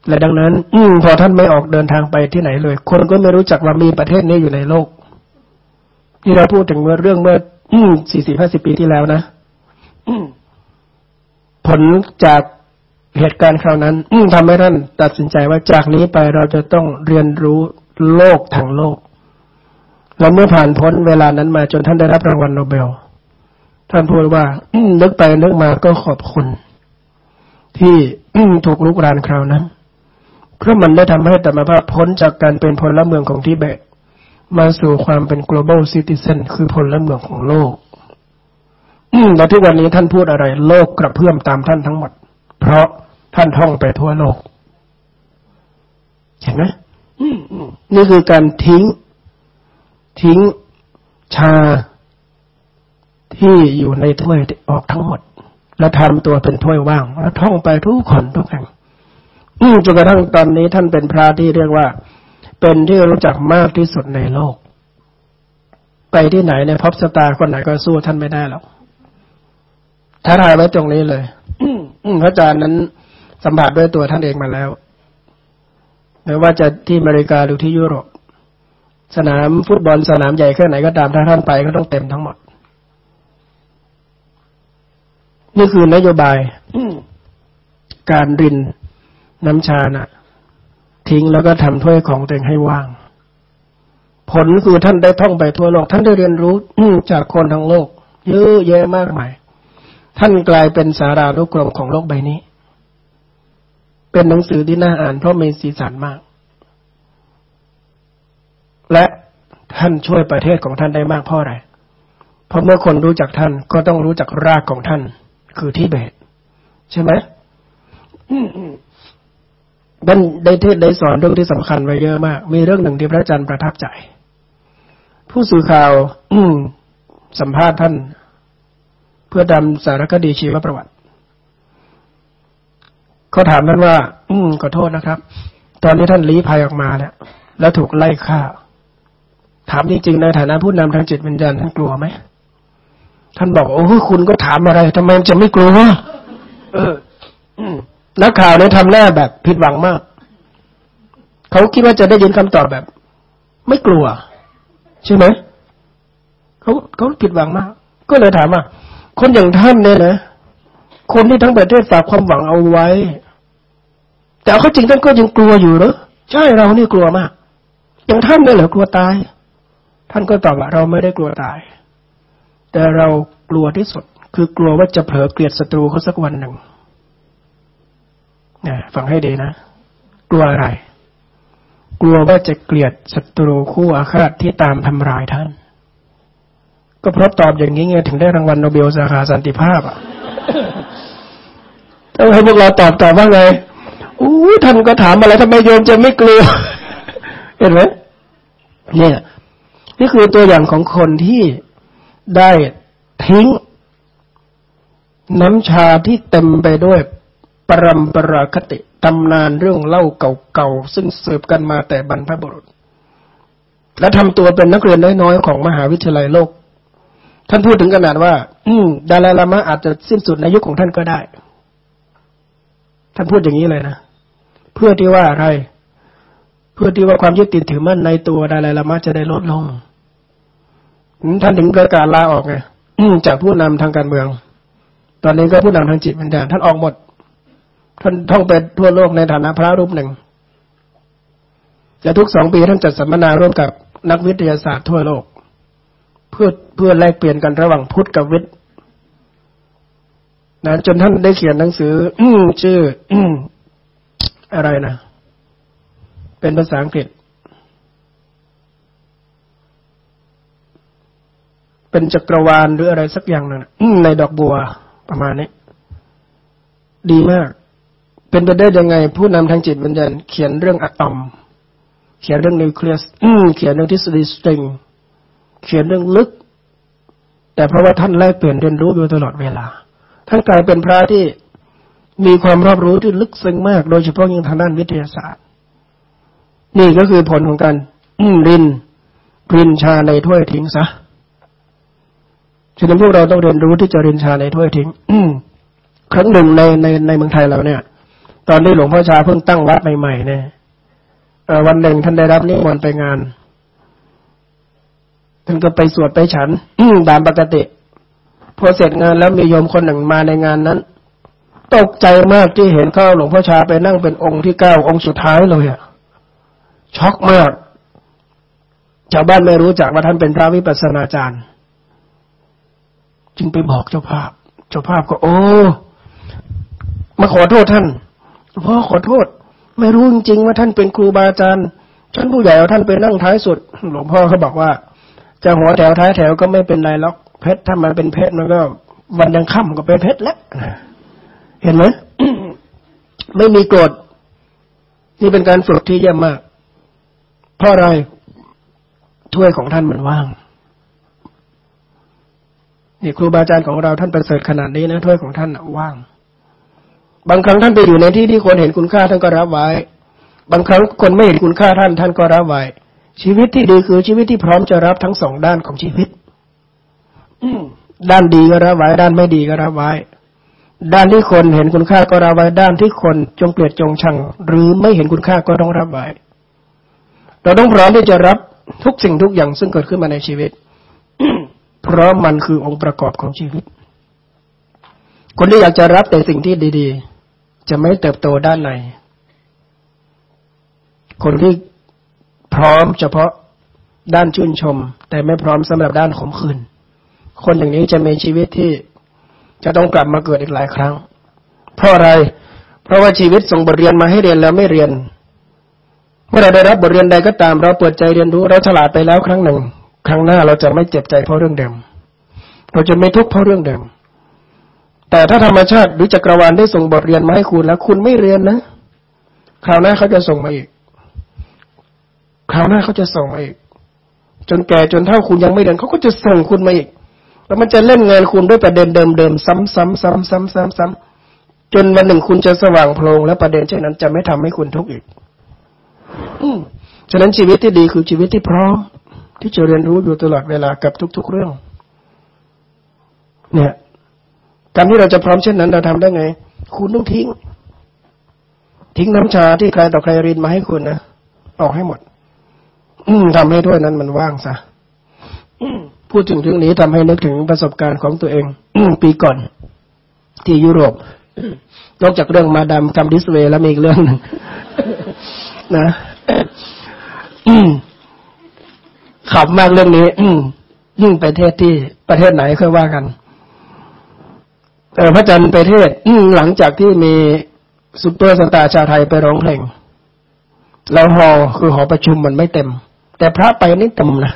และดังนั้น อืพอท่านไม่ออกเดินทางไปที่ไหนเลย คนก็ไม่รู้จักว่ามีประเทศนี้อยู่ในโลก ที่เราพูดถึงเมื่อเรื่องเมื่อสี่สิบห้าสิบปีที่แล้วนะผลจากเหตุการณ์คราวนั้นทำให้ท่านตัดสินใจว่าจากนี้ไปเราจะต้องเรียนรู้โลกทั้งโลก แล้วเมื่อผ่านพ้นเวลานั้นมาจนท่านได้รับรางวัลโนเบล ท่านพูดว่านึกไปนึกมาก็ขอบคุณ ที่ถูกลุกรานคราวนั้น เพราะมันได้ทำให้ธรรมภาพพ้นจากการเป็นพลเมืองของทิเบต มาสู่ความเป็น global citizen คือพลเมืองของโลกแล้วที่วันนี้ท่านพูดอะไร โลกกระเพื่อมตามท่านทั้งหมด เพราะท่านท่องไปทั่วโลก เห็นไหมนี่คือการทิ้ง ทิ้งชาที่อยู่ในถ้วยออกทั้งหมด แล้วทำตัวเป็นถ้วยว่าง แล้วท่องไปทุกคนทุกแห่ง จนกระทั่งตอนนี้ท่านเป็นพระที่เรียกว่า เป็นที่รู้จักมากที่สุดในโลก ไปที่ไหนในพับสตาร์คนไหนก็สู้ท่านไม่ได้หรอกท้าทายไว้ตรงนี้เลยพระอาจารย์นั้นสัมผัสด้วยตัวท่านเองมาแล้วไม่ว่าจะที่อเมริกาหรือที่ยุโรป สนามฟุตบอลสนามใหญ่แค่ไหนก็ตามถ้าท่านไปก็ต้องเต็มทั้งหมด นี่คือนโยบายการริน น้ำชานะ่ะ ทิ้งแล้วก็ทำถ้วยของตัวเองให้ว่าง ผลคือท่านได้ท่องไปทั่วโลก ท่านได้เรียนรู้จากคนทั้งโลก เยอะแยะมากมาย ท่านกลายเป็นสารานุกรมของโลกใบนี้ เป็นหนังสือที่น่าอ่านเพราะมีสีสันมาก และท่านช่วยประเทศของท่านได้มากเพราะอะไร เพราะเมื่อคนรู้จักท่านก็ต้องรู้จักรากของท่าน คือทิเบตใช่ไหม ท่านได้เทศได้สอนเรื่องที่สำคัญไว้เยอะมาก มีเรื่องหนึ่งที่พระอาจารย์ประทับใจ ผู้สื่อข่าวอืสัมภาษณ์ท่าน เพื่อดำสารคดีชีวประวัติเขาถามท่านว่า อืมขอโทษนะครับ ตอนนี้ท่านลี้ภัยออกมาแล้วแล้วถูกไล่ฆ่า ถามจริงๆในฐานะผู้นำทางจิตวิญญาณท่านกลัวไหมท่านบอกโอ้คุณก็ถามอะไรทำไมจะไม่กลัวเออ นักข่าวเนี่ยทำหน้าแบบผิดหวังมาก เขาคิดว่าจะได้ยินคำตอบแบบ ไม่กลัว ใช่ไหมเขาเขาผิดหวังมาก ก็เลยถามว่าคนอย่างท่านเนี่ยนะคนที่ทั้งประเทศฝากความหวังเอาไว้ แต่เขาจริงท่านก็ยังกลัวอยู่หรอใช่เรานี่กลัวมาก อย่างท่านเนี่ยเหรอกลัวตาย ท่านก็ตอบว่าเราไม่ได้กลัวตาย แต่เรากลัวที่สุด คือกลัวว่าจะเผลอเกลียดศัตรูเขาสักวันหนึ่ง นะฟังให้ดีนะ กลัวอะไร กลัวว่าจะเกลียดศัตรูคู่อาฆาตที่ตามทำร้ายท่าน ก็เพราะตอบอย่างนี้ไงถึงได้รางวัลโนเบลสาขาสันติภาพอะต้องให้พวกเราตอบตอบว่าไงอู้ท่านก็ถามอะไรทำไมโยมจะไม่กลัว เห็นไหมเนี่ย นี่คือตัวอย่างของคนที่ได้ทิ้งน้ำชาที่เต็มไปด้วย ปรมปราคติตำนานเรื่องเล่าเก่าๆซึ่งสืบกันมาแต่บรรพบุรุษ และทำตัวเป็นนักเรียนน้อยๆของมหาวิทยาลัยโลก ท่านพูดถึงขนาดว่า อืมดาลาลามะอาจจะสิ้นสุดในยุคของท่านก็ได้ ท่านพูดอย่างนี้เลยนะ เพื่อที่ว่าอะไร เพื่อที่ว่าความยึดติดถือมั่นในตัวดาลาลามะจะได้ลดลงท่านถึงประกาศลาออกไงจากผู้นำทางการเมือง ตอนนี้ก็ผู้นำทางจิตวิญญาณท่านออกหมด ท่านท่องไปทั่วโลกในฐานะพระรูปหนึ่งจะทุกสองปีท่านจัดสัมมนาร่วมกับนักวิทยาศาสตร์ทั่วโลก เพื่อเพื่อแลกเปลี่ยนกันระหว่างพุทธกับวิทย์นะจนท่านได้เขียนหนังสือชื่ออะไรนะ เป็นภาษาอังกฤษ เป็นจักรวาลหรืออะไรสักอย่างนึงในดอกบัวประมาณนี้ ดีมาก เป็นไปได้ยังไง ผู้นำทางจิตวิญญาณเขียนเรื่องอะตอม เขียนเรื่องนิวเคลียสเขียนเรื่องทฤษฎีสตริง เขียนเรื่องลึก แต่เพราะว่าท่านแลกเปลี่ยนเรียนรู้อยู่ตลอดเวลา ท่านกลายเป็นพระที่มีความรอบรู้ที่ลึกซึ้งมาก โดยเฉพาะยิ่งทางด้านวิทยาศาสตร์ นี่ก็คือผลของการรินรินชาในถ้วยทิ้งซะฉะนั้นพวกเราต้องเรียนรู้ที่จะรินชาในถ้วยทิ้งครั้งหนึ่งในในในเมืองไทยเราเนี่ย ตอนนี้หลวงพ่อชาเพิ่งตั้งวัดใหม่ๆเนี่ยวันหนึ่งท่านได้รับนิมนต์ไปงานท่านก็ไปสวดไปฉันตามปกติพอเสร็จงานแล้วมีโยมคนหนึ่งมาในงานนั้น ตกใจมากที่เห็นเขาหลวงพ่อชาไปนั่งเป็นองค์ที่เก้าองค์สุดท้ายเลยอะช็อกมากชาวบ้านไม่รู้จักว่าท่านเป็นพระวิปัสสนาจารย์ จึงไปบอกเจ้าภาพ เจ้าภาพก็ โอ้มาขอโทษท่าน พ่อขอโทษ ไม่รู้จริงๆว่าท่านเป็นครูบาอาจารย์ฉันผู้ใหญ่เอาท่านไปนั่งท้ายสุด หลวงพ่อเขาบอกว่า จะหัวแถวท้ายแถวก็ไม่เป็นไรหรอกเพชรถ้ามันเป็นเพชรมันก็ วันยังค่ำก็เป็นเพชรแล้วเห็นไหมไม่มีโกรธนี่เป็นการฝึกที่เยี่ยมมาก เพราะอะไรถ้วยของท่านมันว่างนี่ครูบาอาจารย์ของเราท่านประเสริฐขนาดนี้นะถ้วยของท่านว่าง บางครั้งท่านไปอยู่ในที่ที่คนเห็นคุณค่าท่านก็รับไว้ บางครั้งคนไม่เห็นคุณค่าท่านท่านก็รับไว้ ชีวิตที่ดีคือชีวิตที่พร้อมจะรับทั้งสองด้านของชีวิตด้านดีก็รับไว้ ด้านไม่ดีก็รับไว้ ด้านที่คนเห็นคุณค่าก็รับไว้ ด้านที่คนจงเกลียดจงชัง หรือไม่เห็นคุณค่าก็ต้องรับไว้ เราต้องพร้อมที่จะรับทุกสิ่งทุกอย่างซึ่งเกิดขึ้นมาในชีวิต เพราะมันคือองค์ประกอบของชีวิต คนที่อยากจะรับแต่สิ่งที่ดี ๆ จะไม่เติบโตด้านใน คนที่พร้อมเฉพาะด้านชื่นชม แต่ไม่พร้อมสำหรับด้านขมขื่นคนอย่างนี้จะมีชีวิตที่จะต้องกลับมาเกิดอีกหลายครั้ง เพราะอะไร เพราะว่าชีวิตส่งบทเรียนมาให้เรียนแล้วไม่เรียน เมื่อเราได้รับบทเรียนใดก็ตาม เราเปิดใจเรียนรู้เราฉลาดไปแล้วครั้งหนึ่ง ครั้งหน้าเราจะไม่เจ็บใจเพราะเรื่องเดิม เราจะไม่ทุกข์เพราะเรื่องเดิม แต่ถ้าธรรมชาติหรือจักรวาลได้ส่งบทเรียนมาให้คุณแล้ว คุณไม่เรียนนะ คราวหน้าเขาจะส่งมาอีก คราวหน้าเขาจะส่งมาอีก จนแก่จนเท่าคุณยังไม่เรียนเขาก็จะส่งคุณมาอีก แล้วมันจะเล่นงานคุณด้วยประเด็นเดิมๆซ้ำๆซ้ำๆซ้ำๆจนวันหนึ่งคุณจะสว่างโพลงแล้วประเด็นเช่นนั้นจะไม่ทำให้คุณทุกข์อีกอืฉะนั้นชีวิตที่ดีคือชีวิตที่พร้อม ที่จะเรียนรู้อยู่ตลอดเวลากับทุก ๆ เรื่อง เนี่ย การที่เราจะพร้อมเช่นนั้นเราทำได้ไง คุณต้องทิ้ง ทิ้งน้ำชาที่ใครต่อใครรินมาให้คุณนะออกให้หมด อืมทำให้ด้วยนั้นมันว่างซะพูดถึงเรื่องนี้ทำให้นึกถึงประสบการณ์ของตัวเองปีก่อน ที่ยุโรปนอกจากเรื่องมาดามกัมดิสเวแล้วมีอีกเรื่องหนึ่งนะขำมากเรื่องนี้ยิ่งประเทศที่ประเทศไหนค่อยว่ากัน พระอาจารย์ไปเทศน์หลังจากที่มีซุปเปอร์สตาร์ชาวไทยไปร้องเพลงแล้วหอคือหอประชุมมันไม่เต็ม แต่พระไปนี่เต็มนะ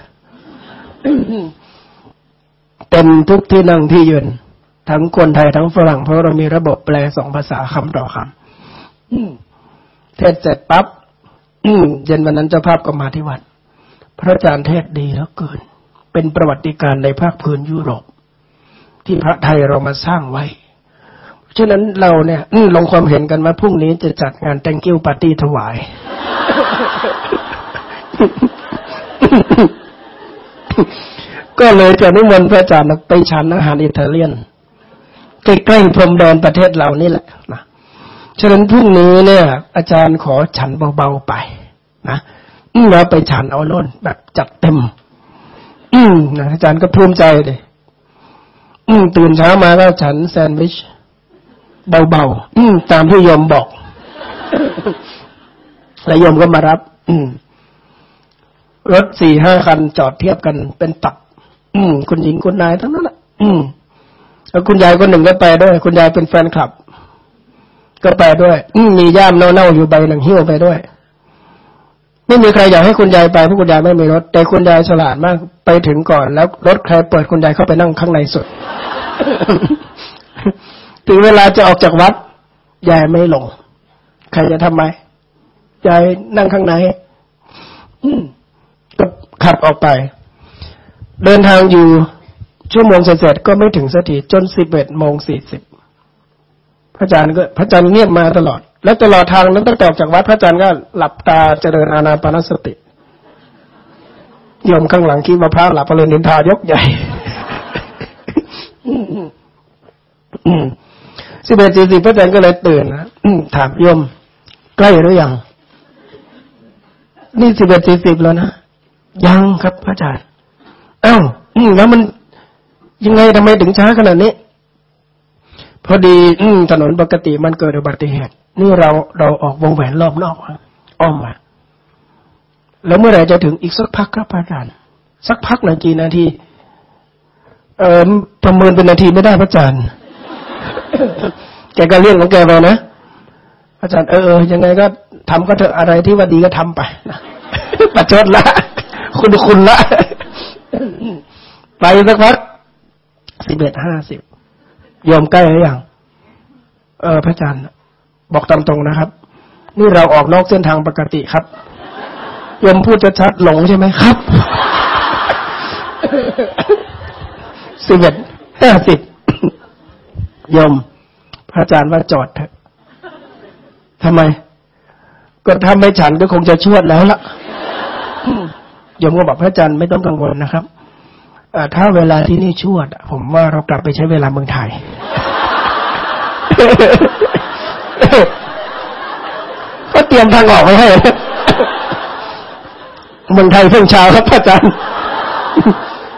เต็มทุกที่นั่งที่ยืนทั้งคนไทยทั้งฝรั่งเพราะเรามีระบบแปลสองภาษาคำต่อคำเทศเสร็จปั๊บเย็นวันนั้นเจ้าภาพก็มาที่วัด พระอาจารย์เทศดีแล้วเกิน เป็นประวัติการในภาคพื้นยุโรป ที่พระไทยเรามาสร้างไว้ฉะนั้นเราเนี่ยลงความเห็นกันว่าพรุ่งนี้จะจัดงาน thank you party ถวาย ก็เลยจะนิมนต์พระอาจารย์ไปฉันอาหารอิตาเลียนใกล้ๆพรมแดนประเทศเรานี่แหละนะฉะนั้นพรุ่งนี้เนี่ย อาจารย์ขอฉันเบาๆไป นะอืมแล้วไปฉันเอาโน่นแบบจัดเต็ม อืมนะอาจารย์ก็ภูมิใจเลย อืมตื่นเช้ามาแล้วฉันแซนด์วิช เบาๆอืมตามที่โยมบอก แล้วโยมก็มารับ อืมรถสี่ห้าคันจอดเทียบกันเป็นตับ อืมคุณหญิงคุณนายทั้งนั้นแหละอืมแล้วคุณยายคนหนึ่งก็ไปด้วย คุณยายเป็นแฟนคลับ ก็ไปด้วย อืมมีย่ามเน่าๆอยู่ใบหนึ่งหิ้วไปด้วย ไม่มีใครอยากให้คุณยายไปเพราะคุณยายไม่มีรถ แต่คุณยายฉลาดมากไปถึงก่อน แล้วรถใครเปิดคุณยายเข้าไปนั่งข้างในสุด ถึงเวลาจะออกจากวัดยายไม่ลง ใครจะทำไมยายนั่งข้างในก็ขับออกไป เดินทางอยู่ชั่วโมงเสร็จก็ไม่ถึงสักทีจนสิบเอ็ดโมงสี่สิบพระอาจารย์ก็ พระอาจารย์เงียบมาตลอด แล้วตลอดทางนั้นตั้งแต่ออกจากวัดพระอาจารย์ก็หลับตาเจริญอานาปานสติโยมข้างหลังคิดว่าพระหลับเลยนินทายกใหญ่สิบเอ็ดสี่สิบพระอาจารย์ก็เลยตื่นนะถามโยม ใกล้หรือยังนี่สิบเอ็ดสี่สิบแล้วนะยังครับพระอาจารย์เอ้าแล้วมันยังไงทำไมถึงช้าขนาดนี้ พอดีอืถนนปกติมันเกิดอุบัติเหตุ นี่เราเราออกวงแหวนรอบนอกอ้อมมาแล้วเมื่อไหร่จะถึงอีกสักพักครับอาจารย์สักพักหนึ่งกี่นาที เออประเมินเป็นนาทีไม่ได้พระอาจารย์แกก็เรื่องของแกไปนะอาจารย์เออยังไงก็ทำก็เถอะอะไรที่ว่าดีก็ทำไปนะประชดละ คุณคุณละ ไปสักพักสิบเอ็ดห้าสิบยอมใกล้หรือยังเออพระอาจารย์ บอกตามตรงนะครับ นี่เราออกนอกเส้นทางปกติครับยมพูดชัดๆหลงใช่ไหมครับสิบเอ็ดห้าสิบยม พระอาจารย์ว่าจอดเถอะทำไม ก็ทำไม่ฉันก็คงจะชวดแล้วล่ะยมก็บอกพระอาจารย์ไม่ต้องกังวลนะครับถ้าเวลาที่นี่ชวด ผมว่าเรากลับไปใช้เวลาเมืองไทย ก็เตรียมทางออกไว้ให้เมืองไทยเพิ่งเช้าครับอาจารย์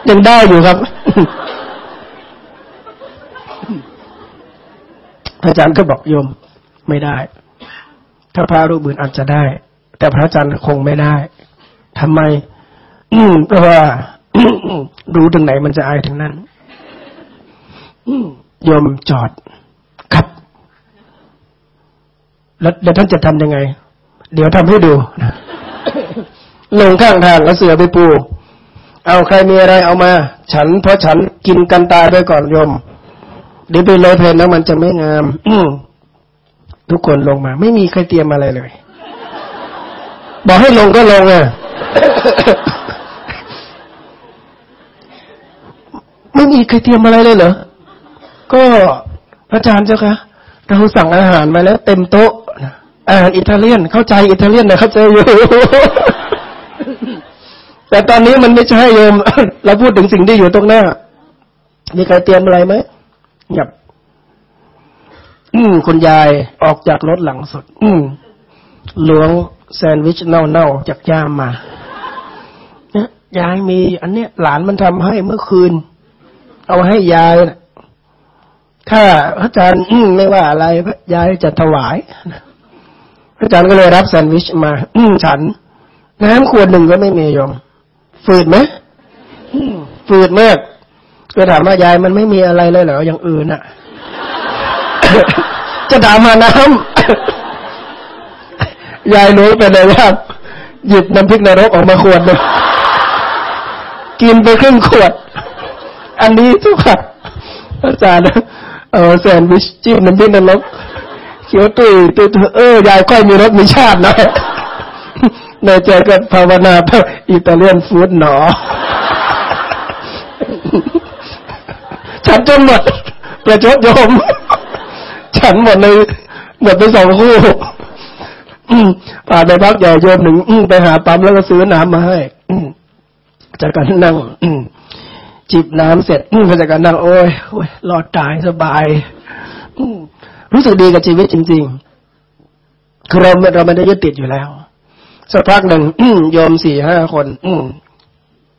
ยังได้อยู่ครับ อาจารย์ก็บอกโยมไม่ได้ ถ้าพระรูปอื่นอาจจะได้ แต่พระอาจารย์คงไม่ได้ทำไม อืมเพราะว่ารู้ถึงไหนมันจะอายถึงนั้นโยมจอด ครับ แล้วเดี๋ยวท่านจะทำยังไง เดี๋ยวทำให้ดูลงข้างทางแล้วเสือไปปู เอาใครมีอะไรเอามา ฉันเพราะฉันกินกันตายไปก่อนโยม เดี๋ยวไปเลยเพลนแล้วมันจะไม่งามทุกคนลงมา ไม่มีใครเตรียมอะไรเลย บอกให้ลงก็ลงอะไม่มีใครเตรียมอะไรเลยเหรอ ก็พระอาจารย์เจ้าคะ เราสั่งอาหารมาแล้วเต็มโต๊ะ อาหารอิตาเลียนเข้าใจอิตาเลียนนะเข้าใจอยู่แต่ตอนนี้มันไม่ใช่โยมเราพูดถึงสิ่งที่อยู่ตรงหน้า มีใครเตรียมอะไรไหมเงียบอืมคุณยายออกจากรถหลังสุด อืมหลวงแซนด์วิชเน่าๆจากย่ามมาเนี่ยยายมี อันเนี้ยหลานมันทำให้เมื่อคืน เอาให้ยายนะถ้าพระอาจารย์ไม่ว่าอะไรพระยายจะถวายพระ อาจารย์ก็เลยรับแซนด์วิชมา อืฉัน น้ำขวดหนึ่งก็ไม่มียม ฝืดไหมฝืดมากก็ถามว่ายายมันไม่มีอะไรเลยเหรออย่างอื่นอะ จะถามมาน้ำยายรู้ไปเลยว่าหยิบน้ำพริกนรกออกมาขวดเลยกินไปครึ่งขวด อันนี้ทุกค่ะอาจารย์เอาแซนด์วิชจิ้มน้ำพริกนรก ขียวตุยตุยเออยายค่อยมีรสมีชาติหน่อยในใจก็ภาวนาเพื่ออิตาเลียนฟู้ดหนอฉันจนหมดประชดโยม ฉันหมดเลยหมดไปสองคู่ผ่าในพักใหญ่โยมหนึ่งไปหาปั๊มแล้วก็ซื้อน้ำมาให้จากการนั่งจิบน้ำเสร็จก็จากการนั่งโอ้ยโอ้ยรอดตายสบาย รู้สึกดีกับชีวิตจริง ๆ คือเราเราไม่ได้ยึดติดอยู่แล้วสักพักหนึ่งโยมสี่ห้าคน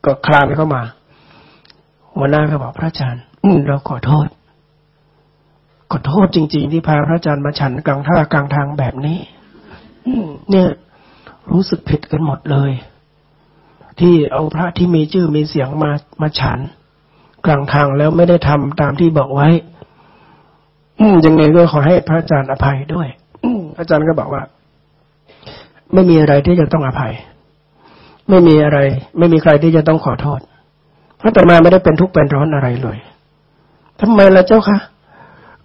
ก็คลานเข้ามาหัวหน้าก็บอกพระอาจารย์เราขอโทษขอโทษจริง ๆ ที่พาพระอาจารย์มาฉันกลางท่ากลางทางแบบนี้เนี่ย รู้สึกผิดกันหมดเลย ที่เอาพระที่มีชื่อมีเสียงมามาฉัน กลางทางแล้วไม่ได้ทำตามที่บอกไว้ ยังไงก็ขอให้พระอาจารย์อภัยด้วยพระอาจารย์ก็บอกว่า ไม่มีอะไรที่จะต้องอภัย ไม่มีอะไร ไม่มีใครที่จะต้องขอโทษพระตมาไม่ได้เป็นทุกข์เป็นร้อนอะไรเลยทำไมล่ะเจ้าคะ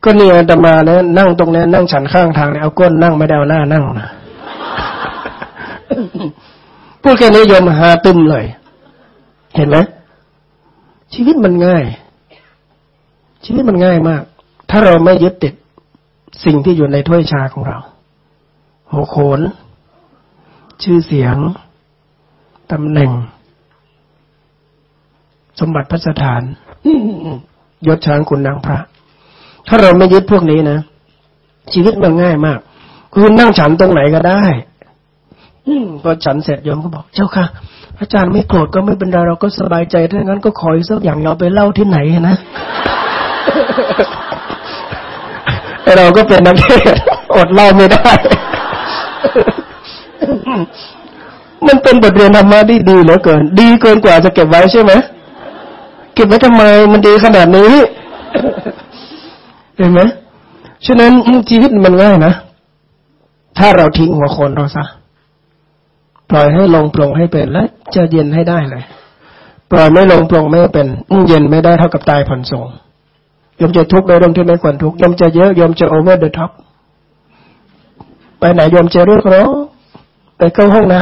ก็นี่อาตมาเนี่ยนั่งตรงนี้นั่งฉันข้างทางเนี่ยเอาก้นนั่งไม่ได้เอาหน้านั่งนะพูดแค่นี้โยมหาตึมเลย เห็นไหมชีวิตมันง่าย ชีวิตมันง่ายมาก ถ้าเราไม่ยึดติดสิ่งที่อยู่ในถ้วยชาของเราหัวโขน ชื่อเสียง ตำแหน่ง สมบัติพระสถานยศช้างคุณนางพระ ถ้าเราไม่ยึดพวกนี้นะ ชีวิตมันง่ายมาก คุณนั่งฉันตรงไหนก็ได้พอฉันเสร็จโยมก็บอก เจ้าค่ะ อาจารย์ไม่โกรธก็ไม่เป็นไรเราก็สบายใจถ้างั้นก็ขออีกสักอย่างเราไปเล่าที่ไหนนะ เราก็เป็นนักเทศอดเล่าไม่ได้ มันเป็นบทเรียนธรรมะที่ดีเหลือเกิน ดีเกินกว่าจะเก็บไว้ใช่ไหมเก็บไว้ทำไมมันดีขนาดนี้ เห็นไหมฉะนั้นชีวิตมันง่ายนะ ถ้าเราทิ้งหัวคนเราซะปล่อยให้ลงปลงให้เป็นแล้วจะเย็นให้ได้เลย ปล่อยไม่ลงปลงไม่เป็นเย็นไม่ได้เท่ากับตายผ่อนส่ง โยมจะทุกข์โดยเรื่องที่ไม่ควรทุกข์โยมจะเยอะโยมจะ over the top ไปไหนโยมจะเรียกร้องไปเข้าห้องน้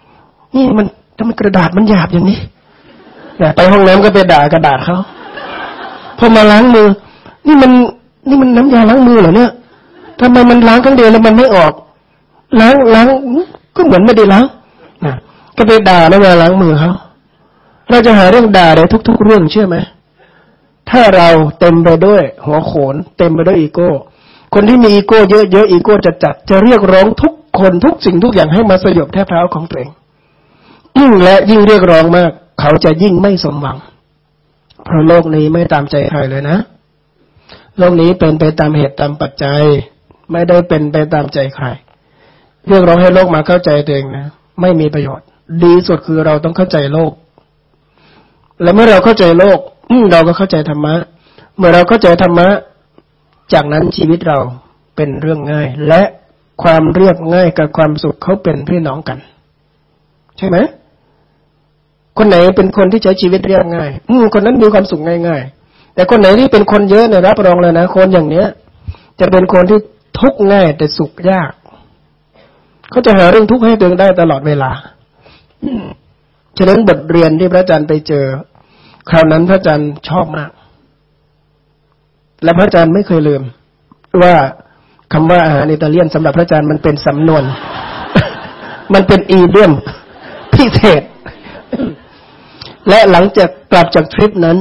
ำนี่มันทำไมกระดาษมันหยาบอย่างนี้ไปห้องน้ำก็ไปด่ากระดาษเขาพอมาล้างมือ นี่มันนี่มันน้ำยาล้างมือเหรอเนี่ยทำไมมันล้างครั้งเดียวแล้วมันไม่ออก ล้างล้างก็เหมือนไม่ได้ล้างนะก็ไปด่าน้ำยาล้างมือเขาเราจะหาเรื่องด่าได้ทุก ๆ เรื่องเชื่อไหม ถ้าเราเต็มไปด้วย หัวโขน เต็มไปด้วยอีโก้ คนที่มีอีโก้เยอะๆอีโก้จะจัดจะเรียกร้องทุกคนทุกสิ่งทุกอย่างให้มาสยบแทบเท้าของตัวเองยิ่งและยิ่งเรียกร้องมาก เขาจะยิ่งไม่สมหวัง เพราะโลกนี้ไม่ตามใจใครเลยนะ โลกนี้เป็นไปตามเหตุตามปัจจัย ไม่ได้เป็นไปตามใจใคร เรียกร้องให้โลกมาเข้าใจตัวเองนะ ไม่มีประโยชน์ ดีสุดคือเราต้องเข้าใจโลก และเมื่อเราเข้าใจโลก เราก็เข้าใจธรรมะ เมื่อเราเข้าใจธรรมะ จากนั้นชีวิตเราเป็นเรื่องง่าย และความเรียบง่ายกับความสุขเขาเป็นพี่น้องกัน ใช่ไหมคนไหนเป็นคนที่ใช้ชีวิตเรียบง่าย อืมคนนั้นมีความสุขง่าย ๆ แต่คนไหนที่เป็นคนเยอะเนี่ยรับรองเลยนะคนอย่างเนี้ย จะเป็นคนที่ทุกข์ง่ายแต่สุขยากเขาจะหาเรื่องทุกข์ให้ตัวเองได้ตลอดเวลาฉะนั้นบทเรียนที่พระอาจารย์ไปเจอ คราวนั้นพระอาจารย์ชอบมาก และพระอาจารย์ไม่เคยลืม ว่าคำว่าอาหารอิตาเลียนสำหรับพระอาจารย์มันเป็นสำนวน มันเป็นอีเดียมพิเศษ และหลังจากกลับจากทริปนั้น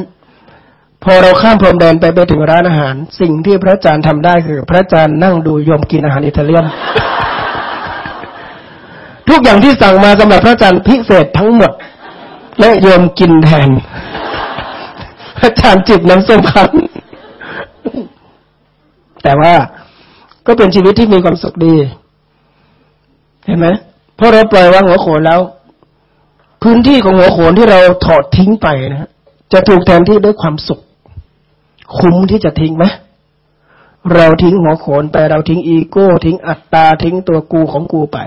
พอเราข้ามพรมแดนไปไปถึงร้านอาหาร สิ่งที่พระอาจารย์ทำได้คือ พระอาจารย์นั่งดูโยมกินอาหารอิตาเลียน ทุกอย่างที่สั่งมาสำหรับพระอาจารย์พิเศษทั้งหมด และโยมกินแทน อาจารย์จิบน้ำส้มคั้นแต่ว่าก็เป็นชีวิตที่มีความสุขดี เห็นไหมพอเราปล่อยวางหัวโขนแล้ว พื้นที่ของหัวโขนที่เราถอดทิ้งไปนะจะถูกแทนที่ด้วยความสุข คุ้มที่จะทิ้งไหมเราทิ้งหัวโขนไปเราทิ้งอีโก้ ทิ้งอัตตาทิ้งตัวกูของกูไป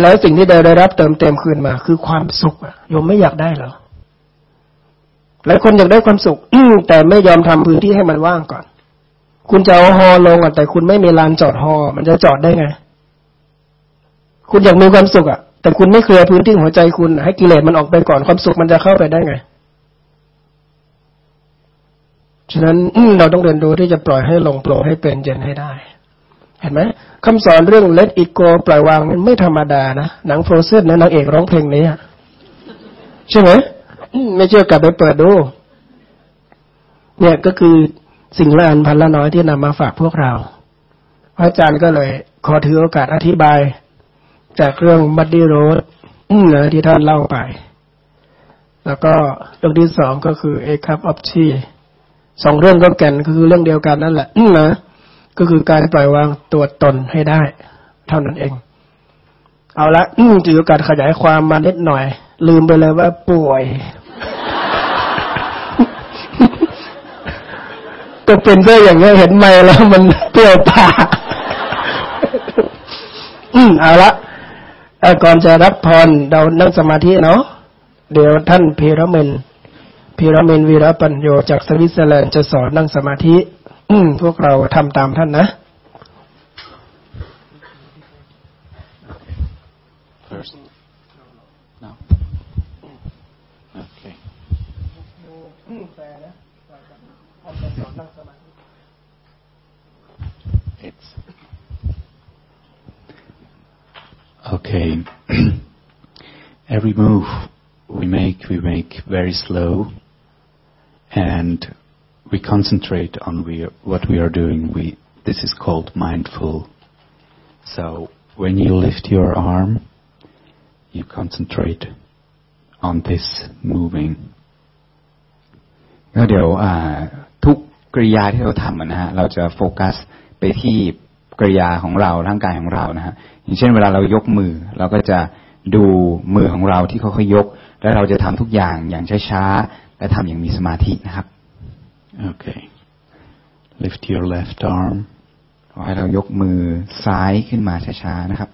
แล้วสิ่งที่เราได้รับเติมเต็มคืนมา คือความสุขโยมไม่อยากได้หรอ หลายคนอยากได้ความสุขแต่ไม่ยอมทำพื้นที่ให้มันว่างก่อน คุณจะเอาฮอลงอะแต่คุณไม่มีลานจอดฮอ มันจะจอดได้ไง คุณอยากมีความสุขอะ แต่คุณไม่เคลียร์พื้นที่หัวใจคุณ ให้กิเลสมันออกไปก่อนความสุขมันจะเข้าไปได้ไง ฉะนั้นเราต้องเรียนรู้ที่จะปล่อยให้ลงโปรให้เป็นเย็นให้ได้ เห็นไหมคำสอนเรื่อง let it go ปล่อยวางมันไม่ธรรมดานะหนังโฟรเซนนะนางเอกร้องเพลงนี้ใช่ไหม ไม่เชื่อกลับไปเปิดดู เนี่ยก็คือสิ่งละอันพันละน้อยที่นำมาฝากพวกเรา พระอาจารย์ก็เลย ขอถือโอกาสอธิบาย จากเรื่อง Muddy Road นะที่ท่านเล่าไป แล้วก็เรื่องที่สองก็คือ A Cup of Tea สองเรื่องก็แก่นคือเรื่องเดียวกันนั่นแหละนะก็คือการปล่อยวางตัวตนให้ได้ เท่านั้นเอง เอาละคือการขยายความมาเล็กน้อย ลืมไปเลยว่าป่วย จะเป็นเสื้ออย่างเงี้ยเห็นไหมแล้วมันเปรี้ยวปากอืมเอาละก่อนจะรับพรเรานั่งสมาธิเนาะเดี๋ยวท่านพีระเมนพีระเมนวีรปัญโยจากสวิตเซอร์แลนด์จะสอนนั่งสมาธิ อืพวกเราทำตามท่านนะ Okay. Every move we make, we make very slow, and we concentrate on we, what we are doing. We, this is called mindful. So when you lift your arm, you concentrate on this moving. ก็เดี๋ยวทุกกริยาที่เราทำนะฮะเราจะโฟกัสไปที่กริยาของเราร่างกายของเรานะฮะ อย่างเช่นเวลาเรายกมือ เราก็จะดูมือของเราที่เขาเขายก แล้วเราจะทำทุกอย่างอย่างช้าๆและทำอย่างมีสมาธินะครับ Okay lift your left arm ขอให้เรายกมือซ้ายขึ้นมาช้าๆนะครับ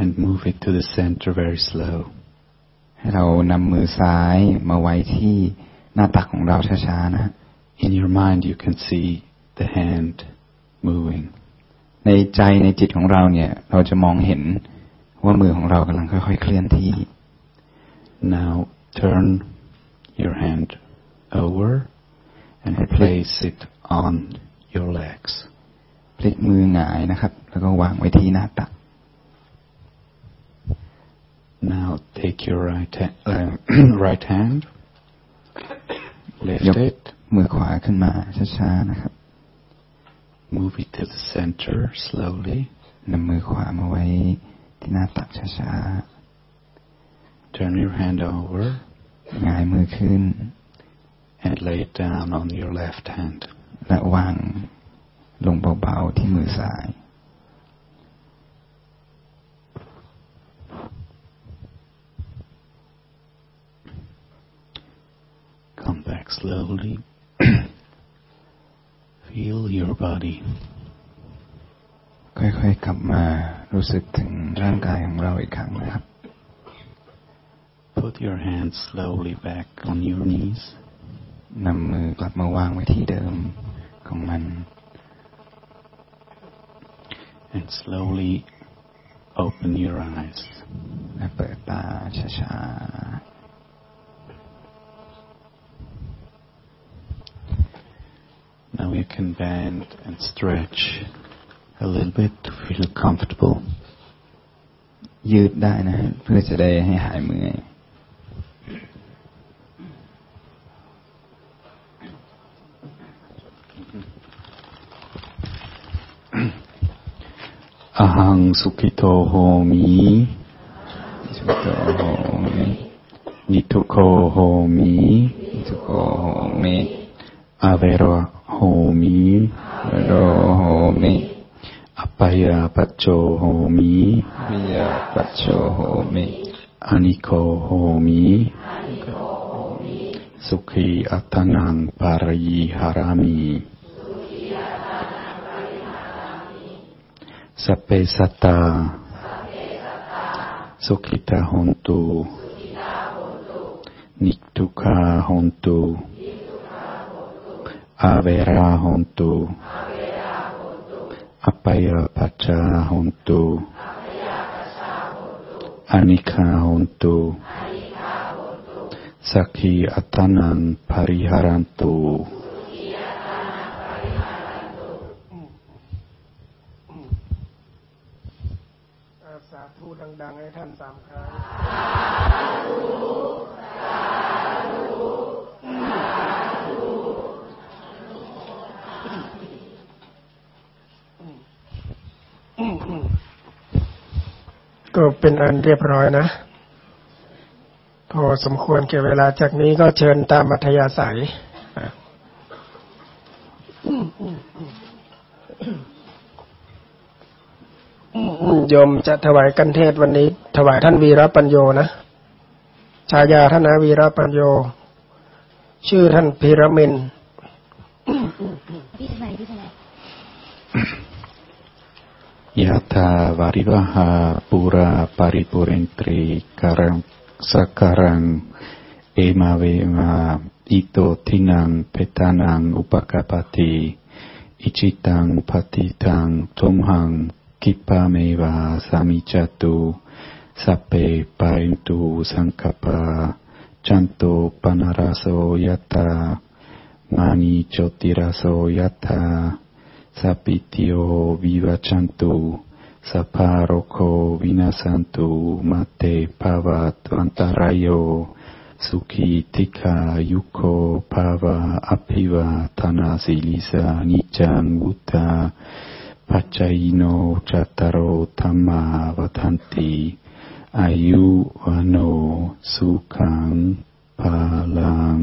and move it to the center very slow ให้เรานำมือซ้ายมาไว้ที่หน้าตักของเราช้าๆนะ In your mind you can see the hand moving ในใจในจิตของเราเนี่ย เราจะมองเห็นว่ามือของเรากำลังค่อยๆเคลื่อนที่ Now turn your hand over and place it on your legs. พลิกมือหงายนะครับ แล้วก็วางไว้ที่หน้าตัก Now take your right, ha- uh, right hand, ย lift ก it, มือขวาขึ้นมาช้าๆนะครับ move it to the center slowly, นำมือขวามาไว้ที่หน้าตักช้า turn your hand over ๆหงายมือขึ้น and lay it down on your left hand. และวางลงเบาๆที่มือซ้าย Come back slowly. Feel your body. ค่อยๆกลับมารู้สึกถึงร่างกายของเราอีกครั้งนะครับ Put your hands slowly back on your knees นำมือกลับมาวางไว้ที่เดิมของมัน and slowly open your eyes. และเปิดตาช้า Now you can bend and stretch a little bit to feel comfortable. ๆ ยืดได้นะฮะเพื่อจะได้ให้หายเมื่อย Ahang sukito homi, สุโตโหมิ nituko homi, สุโกโหมิ avera homi, โรโหมิ apaya pacho homi, วิยาปัจโชโหมิ aniko homi, sukhi atanang parayi harami. Sape sata, sukhita hontu, niktuka hontu, avera hontu, apaya pacha hontu, anika hontu, sakhi atanan pariharantu. สาธุดังๆให้ท่านสามครั้ง ั้ง ก็เป็นอันเรียบร้อยนะ พอสมควรเก็บเวลาจากนี้ก็เชิญตามอัธยาศัยโยมจะถวายกันเทศวันนี้ ถวายท่านวีรปัญโยนะฉายาท่านวีรปัญโย ชื่อท่านพีระมิน ยะถาวาริวหาปุราปาริปุเรนตรีการังสักการังเอมาเวมาอิโตทินังเปตานังอุปกปติอิจิตังปฏิตังทมหังกิปาเมวาสามิจตุสัพเพปายตุสังกปาจันโตปนาราโสยะตามานิจติรโสยะตา สัพิติโอวิวัชันตุสัพารโควินาสันตุมาเตปาวะตวันตารโยสุขีติคายุโคภาวะอภิวาทนาสิลิสานิจังบุตาปัจจายโนจัตตโรธรรมาวทันติ อายุวโนสุขังพาลัง